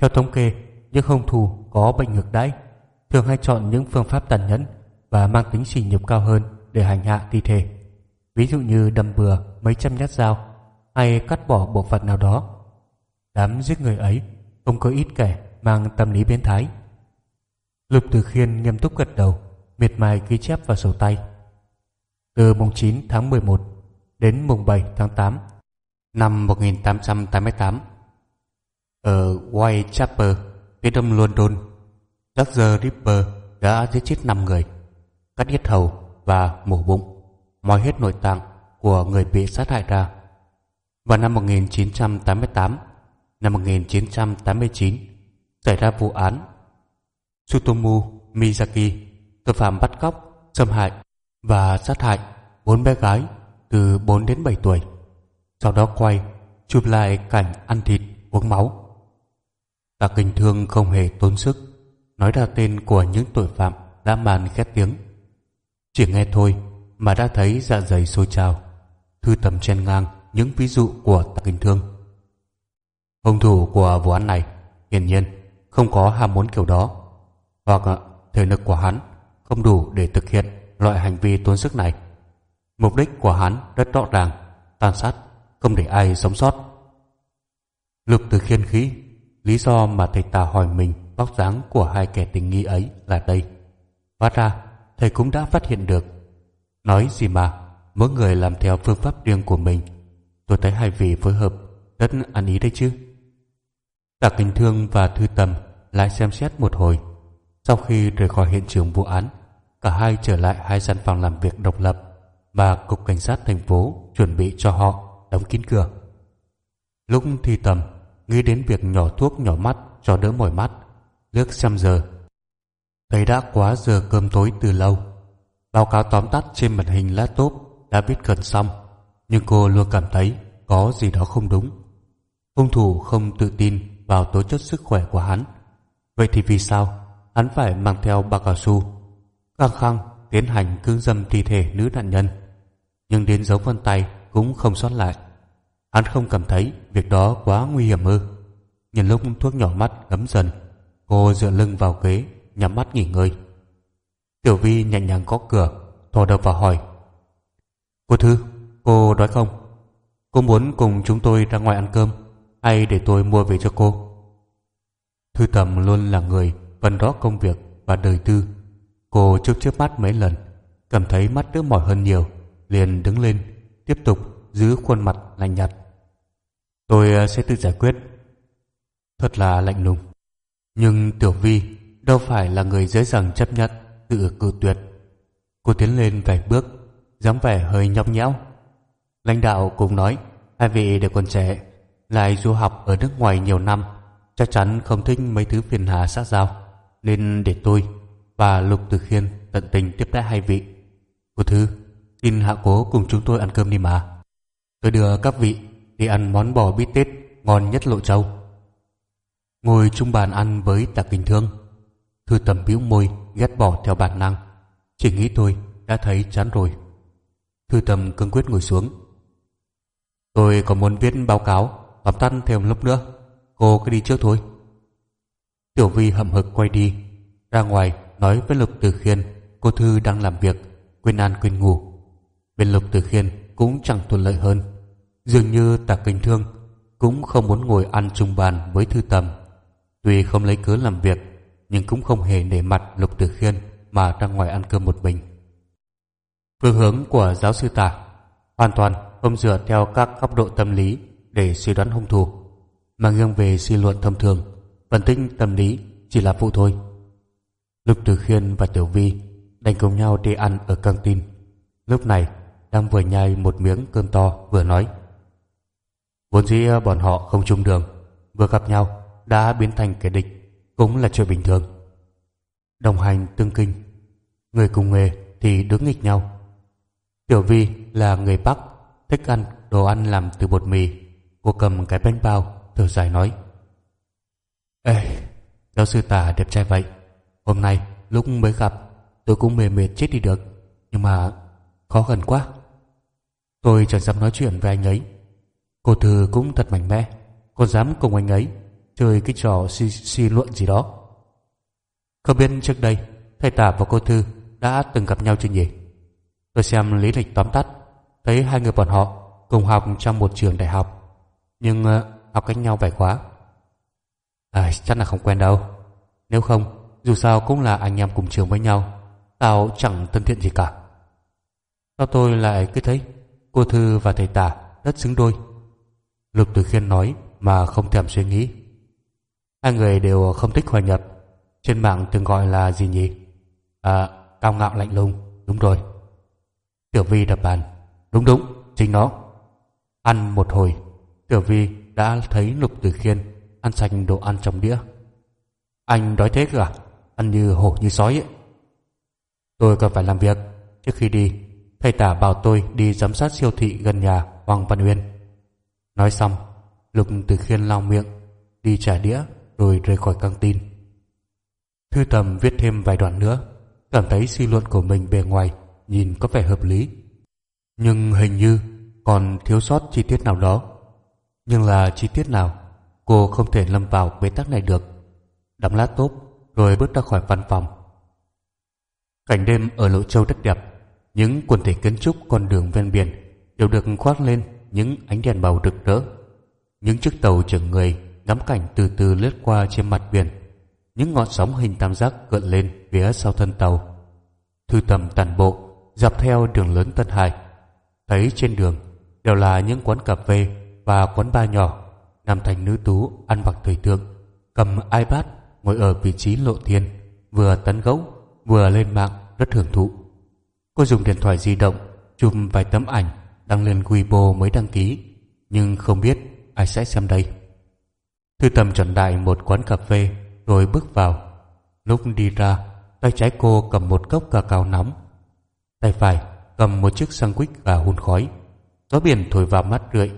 Theo thống kê, những hung thủ có bệnh ngược đãi thường hay chọn những phương pháp tàn nhẫn và mang tính sỉ nhục cao hơn để hành hạ thi thể. Ví dụ như đâm bừa mấy trăm nhát dao hay cắt bỏ bộ phận nào đó. Đám giết người ấy không có ít kẻ mang tâm lý biến thái. Lục Từ Khiên nghiêm túc gật đầu, miệt mài ghi chép vào sổ tay. Từ mùng 9 tháng 11 đến mùng 7 tháng 8 năm 1888 ở Whitechapel, phía đông London, Dr. Ripper đã giết chết 5 người, cắt yết hầu và mổ bụng, moi hết nội tạng của người bị sát hại ra. Vào năm 1988, năm 1989 xảy ra vụ án Tsutomu Miyazaki, tội phạm bắt cóc, xâm hại và sát hại bốn bé gái từ 4 đến 7 tuổi. Sau đó quay, chụp lại cảnh ăn thịt, uống máu. Tạ kinh thương không hề tốn sức, nói ra tên của những tội phạm đã màn khét tiếng. Chỉ nghe thôi mà đã thấy dạ dày sôi trào, thư tầm chen ngang những ví dụ của tạ kinh thương. Hung thủ của vụ án này hiển nhiên không có ham muốn kiểu đó hoặc thể lực của hắn không đủ để thực hiện loại hành vi tốn sức này. Mục đích của hắn rất rõ ràng, tàn sát, không để ai sống sót. Lục từ khiên khí, lý do mà thầy tà hỏi mình bóc dáng của hai kẻ tình nghi ấy là đây. Hóa ra, thầy cũng đã phát hiện được. Nói gì mà, mỗi người làm theo phương pháp riêng của mình. Tôi thấy hai vị phối hợp rất ăn ý đấy chứ. Tạ Kinh Thương và Thư Tâm lại xem xét một hồi sau khi rời khỏi hiện trường vụ án, cả hai trở lại hai gian phòng làm việc độc lập và cục cảnh sát thành phố chuẩn bị cho họ đóng kín cửa. Lúc thi tầm, nghĩ đến việc nhỏ thuốc nhỏ mắt cho đỡ mỏi mắt, lướt xem giờ. Thấy đã quá giờ cơm tối từ lâu. Báo cáo tóm tắt trên màn hình laptop đã viết gần xong, nhưng cô luôn cảm thấy có gì đó không đúng. Hung thủ không tự tin vào tố chất sức khỏe của hắn. Vậy thì vì sao hắn phải mang theo bao cao su khăng khăng tiến hành cưỡng dâm thi thể nữ nạn nhân. Nhưng đến dấu vân tay cũng không sót lại. Hắn không cảm thấy việc đó quá nguy hiểm ư. Nhìn lúc thuốc nhỏ mắt ngấm dần, cô dựa lưng vào ghế, nhắm mắt nghỉ ngơi. Tiểu vi nhẹ nhàng có cửa, thò đầu vào hỏi. Cô thư, cô đói không? Cô muốn cùng chúng tôi ra ngoài ăn cơm, hay để tôi mua về cho cô? Thư tầm luôn là người phân rõ công việc và đời tư. Cô chớp chớp mắt mấy lần, cảm thấy mắt đỡ mỏi hơn nhiều, liền đứng lên, tiếp tục giữ khuôn mặt lạnh nhạt. Tôi ờ, sẽ tự giải quyết. Thật là lạnh lùng. Nhưng Tiểu Vi đâu phải là người dễ dàng chấp nhận tự cự tuyệt. Cô tiến lên vài bước, dáng vẻ hơi nhóc nhẽo. Lãnh đạo cũng nói, hai vị đều còn trẻ, lại du học ở nước ngoài nhiều năm, chắc chắn không thích mấy thứ phiền hà sát giao, nên để tôi và Lục Từ Khiên tận tình tiếp đãi hai vị. Cô Thư, xin hạ cố cùng chúng tôi ăn cơm đi mà. Tôi đưa các vị đi ăn món bò bít tết ngon nhất lộ châu. Ngồi chung bàn ăn với Tạ Kinh Thương, Thư tầm bĩu môi ghét bỏ theo bản năng. Chỉ nghĩ tôi đã thấy chán rồi. Thư tầm cương quyết ngồi xuống. Tôi còn muốn viết báo cáo tóm tắt thêm lúc nữa. Cô cứ đi trước thôi. Tiểu Vi hậm hực quay đi, ra ngoài nói với Lục Từ Khiên cô Thư đang làm việc, quên ăn quên ngủ. Bên Lục Từ Khiên cũng chẳng thuận lợi hơn. Dường như Tạ Kinh Thương cũng không muốn ngồi ăn chung bàn với Thư Tầm. Tuy không lấy cớ làm việc, nhưng cũng không hề nể mặt Lục Từ Khiên mà ra ngoài ăn cơm một mình. Phương hướng của giáo sư Tạ hoàn toàn không dựa theo các góc độ tâm lý để suy đoán hung thủ, mà nghiêng về suy luận thông thường, phân tích tâm lý chỉ là phụ thôi. Lục Từ Khiên và Tiểu Vi đành cùng nhau đi ăn ở căng tin. Lúc này, đang vừa nhai một miếng cơm to vừa nói. Vốn dĩ bọn họ không chung đường, vừa gặp nhau đã biến thành kẻ địch, cũng là chuyện bình thường. Đồng hành tương kinh, người cùng nghề thì đứng nghịch nhau. Tiểu Vi là người Bắc, thích ăn đồ ăn làm từ bột mì. Cô cầm cái bánh bao, thở dài nói. Ê, giáo sư tả đẹp trai vậy. Hôm nay lúc mới gặp tôi cũng mệt mệt chết đi được. Nhưng mà khó khăn quá. Tôi chẳng dám nói chuyện với anh ấy. Cô Thư cũng thật mạnh mẽ. Còn dám cùng anh ấy chơi cái trò si, si luận gì đó. Không biết trước đây thầy Tả và cô Thư đã từng gặp nhau chưa nhỉ? Tôi xem lý lịch tóm tắt thấy hai người bọn họ cùng học trong một trường đại học nhưng uh, học cách nhau vài khóa. À, chắc là không quen đâu. Nếu không, dù sao cũng là anh em cùng trường với nhau. Tao chẳng thân thiện gì cả. Sao tôi lại cứ thấy cô Thư và thầy Tả rất xứng đôi. Lục Từ Khiên nói mà không thèm suy nghĩ. Hai người đều không thích hòa nhập. Trên mạng thường gọi là gì nhỉ? À, cao ngạo lạnh lùng. Đúng rồi. Tiểu Vi đập bàn. Đúng đúng, chính nó. Ăn một hồi, Tiểu Vi đã thấy Lục Từ Khiên ăn sạch đồ ăn trong đĩa. Anh đói thế cơ à? Ăn như hổ như sói ấy. Tôi cần phải làm việc. Trước khi đi, thầy tả bảo tôi đi giám sát siêu thị gần nhà Hoàng Văn Uyên. Nói xong, Lục từ Khiên lau miệng, đi trả đĩa rồi rời khỏi căng tin. Thư tầm viết thêm vài đoạn nữa, cảm thấy suy luận của mình bề ngoài nhìn có vẻ hợp lý. Nhưng hình như còn thiếu sót chi tiết nào đó. Nhưng là chi tiết nào, cô không thể lâm vào bế tắc này được. Đóng laptop rồi bước ra khỏi văn phòng. Cảnh đêm ở Lộ Châu rất đẹp, những quần thể kiến trúc con đường ven biển đều được khoác lên những ánh đèn màu rực rỡ. Những chiếc tàu chở người ngắm cảnh từ từ lướt qua trên mặt biển. Những ngọn sóng hình tam giác gợn lên phía sau thân tàu. Thư tầm tàn bộ dọc theo đường lớn Tân Hải. Thấy trên đường đều là những quán cà phê và quán bar nhỏ, nam thành nữ tú ăn mặc thời thượng, cầm iPad ngồi ở vị trí lộ thiên, vừa tấn gấu vừa lên mạng rất hưởng thụ. Cô dùng điện thoại di động chụp vài tấm ảnh đăng lên Weibo mới đăng ký, nhưng không biết ai sẽ xem đây. Thư tầm chọn đại một quán cà phê rồi bước vào. Lúc đi ra, tay trái cô cầm một cốc cà cao nóng tay phải cầm một chiếc sandwich gà hun khói gió biển thổi vào mắt rượi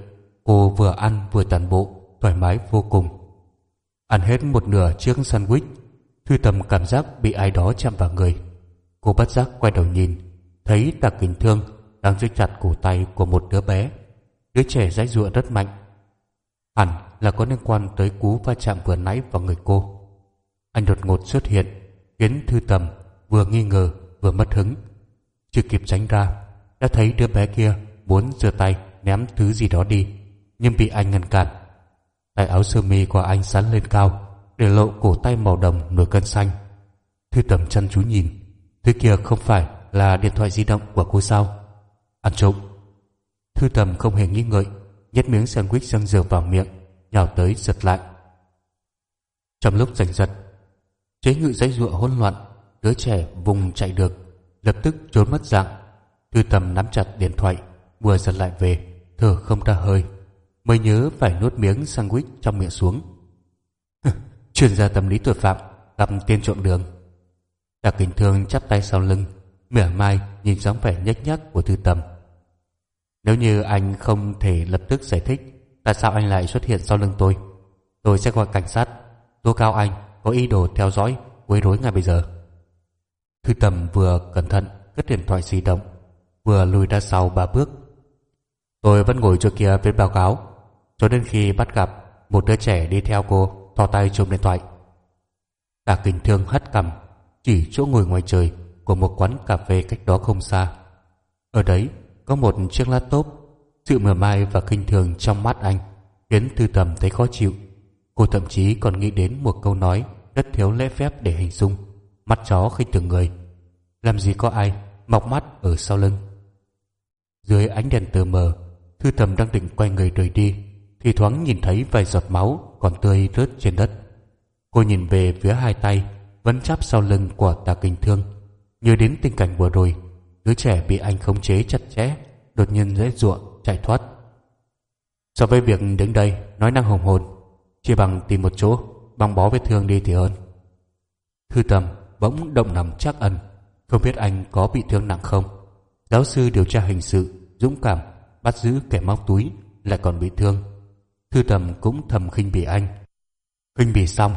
cô vừa ăn vừa tàn bộ thoải mái vô cùng ăn hết một nửa chiếc sandwich thư tầm cảm giác bị ai đó chạm vào người. Cô bất giác quay đầu nhìn, thấy tạc kính thương đang giữ chặt cổ tay của một đứa bé. Đứa trẻ dãy giụa rất mạnh. Hẳn là có liên quan tới cú va chạm vừa nãy vào người cô. Anh đột ngột xuất hiện, khiến thư tầm vừa nghi ngờ, vừa mất hứng. Chưa kịp tránh ra, đã thấy đứa bé kia muốn giơ tay ném thứ gì đó đi, nhưng bị anh ngăn cản tay áo sơ mi của anh sắn lên cao, để lộ cổ tay màu đồng nổi cân xanh. Thư tầm chăn chú nhìn, thứ kia không phải là điện thoại di động của cô sao? Ăn trộm. Thư tầm không hề nghi ngợi, nhét miếng sandwich răng dừa vào miệng, nhào tới giật lại. Trong lúc giành giật chế ngự dãy giụa hỗn loạn, đứa trẻ vùng chạy được, lập tức trốn mất dạng. Thư tầm nắm chặt điện thoại, vừa giật lại về, thở không ra hơi mới nhớ phải nuốt miếng sandwich trong miệng xuống. Chuyên gia tâm lý tội phạm gặp tên trộm đường. Đặc kính thương chắp tay sau lưng, mỉa mai nhìn dáng vẻ nhếch nhác của thư tầm. Nếu như anh không thể lập tức giải thích, tại sao anh lại xuất hiện sau lưng tôi? Tôi sẽ gọi cảnh sát, tố cáo anh có ý đồ theo dõi quấy rối ngay bây giờ. Thư tầm vừa cẩn thận cất điện thoại di động, vừa lùi ra sau ba bước. Tôi vẫn ngồi chỗ kia viết báo cáo cho đến khi bắt gặp một đứa trẻ đi theo cô thò tay chụp điện thoại. Cả kinh thương hất cằm, chỉ chỗ ngồi ngoài trời của một quán cà phê cách đó không xa. Ở đấy, có một chiếc laptop, sự mờ mai và kinh thường trong mắt anh, khiến thư tầm thấy khó chịu. Cô thậm chí còn nghĩ đến một câu nói rất thiếu lễ phép để hình dung mắt chó khinh thường người. Làm gì có ai mọc mắt ở sau lưng. Dưới ánh đèn tờ mờ thư tầm đang định quay người rời đi thì thoáng nhìn thấy vài giọt máu còn tươi rớt trên đất. Cô nhìn về phía hai tay, vẫn chắp sau lưng của tà kinh thương. Nhớ đến tình cảnh vừa rồi, đứa trẻ bị anh khống chế chặt chẽ, đột nhiên dễ dụa, chạy thoát. So với việc đứng đây, nói năng hùng hồn, chỉ bằng tìm một chỗ, băng bó vết thương đi thì hơn. Thư tầm bỗng động nằm chắc ẩn, không biết anh có bị thương nặng không. Giáo sư điều tra hình sự, dũng cảm, bắt giữ kẻ móc túi, lại còn bị thương thư tầm cũng thầm khinh bỉ anh. Khinh bỉ xong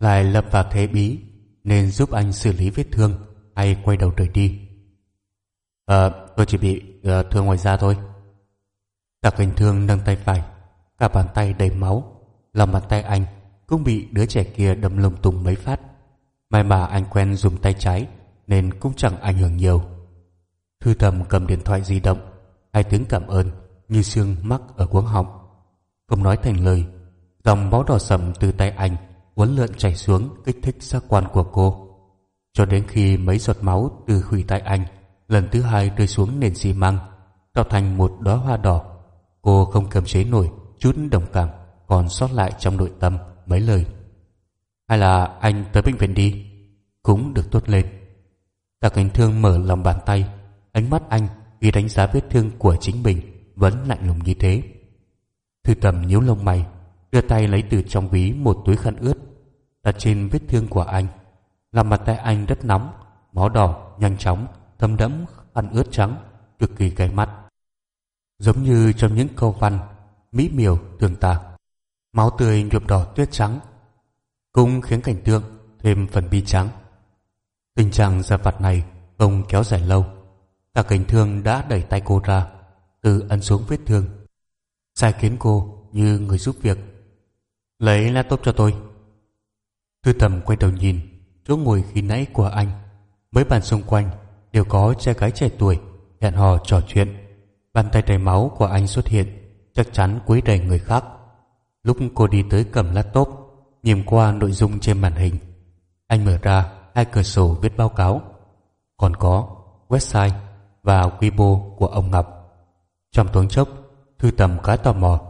lại lập vào thế bí nên giúp anh xử lý vết thương hay quay đầu rời đi. Ờ tôi chỉ bị uh, thương ngoài da thôi. Tạc hình thương nâng tay phải cả bàn tay đầy máu lòng bàn tay anh cũng bị đứa trẻ kia đâm lung tung mấy phát. May mà anh quen dùng tay trái nên cũng chẳng ảnh hưởng nhiều. Thư tầm cầm điện thoại di động hai tiếng cảm ơn như xương mắc ở cuống họng không nói thành lời, dòng máu đỏ sầm từ tay anh uốn lượn chảy xuống kích thích giác quan của cô. Cho đến khi mấy giọt máu từ khuỷu tay anh lần thứ hai rơi xuống nền xi măng, tạo thành một đóa hoa đỏ, cô không kiềm chế nổi chút đồng cảm còn sót lại trong nội tâm mấy lời. Hay là anh tới bệnh viện đi, cũng được tốt lên. Tạ Cảnh Thương mở lòng bàn tay, Ánh mắt anh khi đánh giá vết thương của chính mình Vẫn lạnh lùng như thế. Thư tầm nhíu lông mày, Đưa tay lấy từ trong ví một túi khăn ướt. Đặt trên vết thương của anh. Làm mặt tay anh rất nóng, Máu đỏ, nhanh chóng, Thấm đẫm khăn ướt trắng, Cực kỳ gai mắt. Giống như trong những câu văn, Mỹ miều tường tạc Máu tươi nhuộm đỏ tuyết trắng, Cũng khiến cảnh tượng thêm phần bi trắng Tình trạng giả vặt này không kéo dài lâu. Cả cảnh thương đã đẩy tay cô ra, Từ ấn xuống vết thương. Sai khiến cô như người giúp việc. Lấy laptop cho tôi. Thư tầm quay đầu nhìn Chỗ ngồi khi nãy của anh. Mấy bàn xung quanh đều có trai gái trẻ tuổi Hẹn hò trò chuyện. Bàn tay đầy máu của anh xuất hiện Chắc chắn quấy đầy người khác. Lúc cô đi tới cầm laptop Nhìn qua nội dung trên màn hình Anh mở ra hai cửa sổ viết báo cáo. Còn có website và Weibo của ông Ngọc. Trong thoáng chốc, Thư Tầm khá tò mò.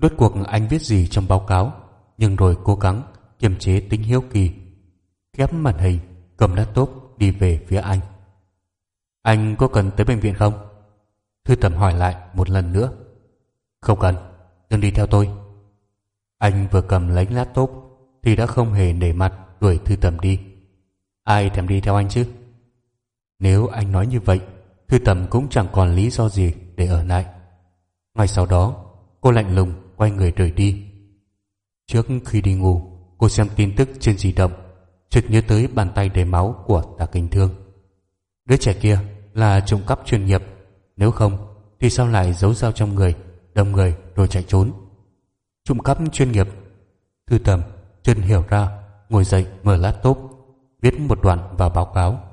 Rốt cuộc anh viết gì trong báo cáo? Nhưng rồi cố gắng kiềm chế tính hiếu kỳ. Khép màn hình, cầm laptop đi về phía anh. Anh có cần tới bệnh viện không? Thư tầm hỏi lại một lần nữa. Không cần đừng đi theo tôi. Anh vừa cầm lấy laptop thì đã không hề nể mặt đuổi thư tầm đi. Ai thèm đi theo anh chứ? Nếu anh nói như vậy, Thư tầm cũng chẳng còn lý do gì để ở lại. Ngay sau đó, Cô lạnh lùng quay người rời đi. Trước khi đi ngủ, Cô xem tin tức trên di động, Chợt nhớ tới bàn tay đầy máu của Tạ kinh thương. Đứa trẻ kia là trộm cắp chuyên nghiệp, Nếu không Thì sao lại giấu dao trong người, Đâm người rồi chạy trốn? Trộm cắp chuyên nghiệp. Thư tầm chân hiểu ra, Ngồi dậy mở laptop, viết một đoạn vào báo cáo.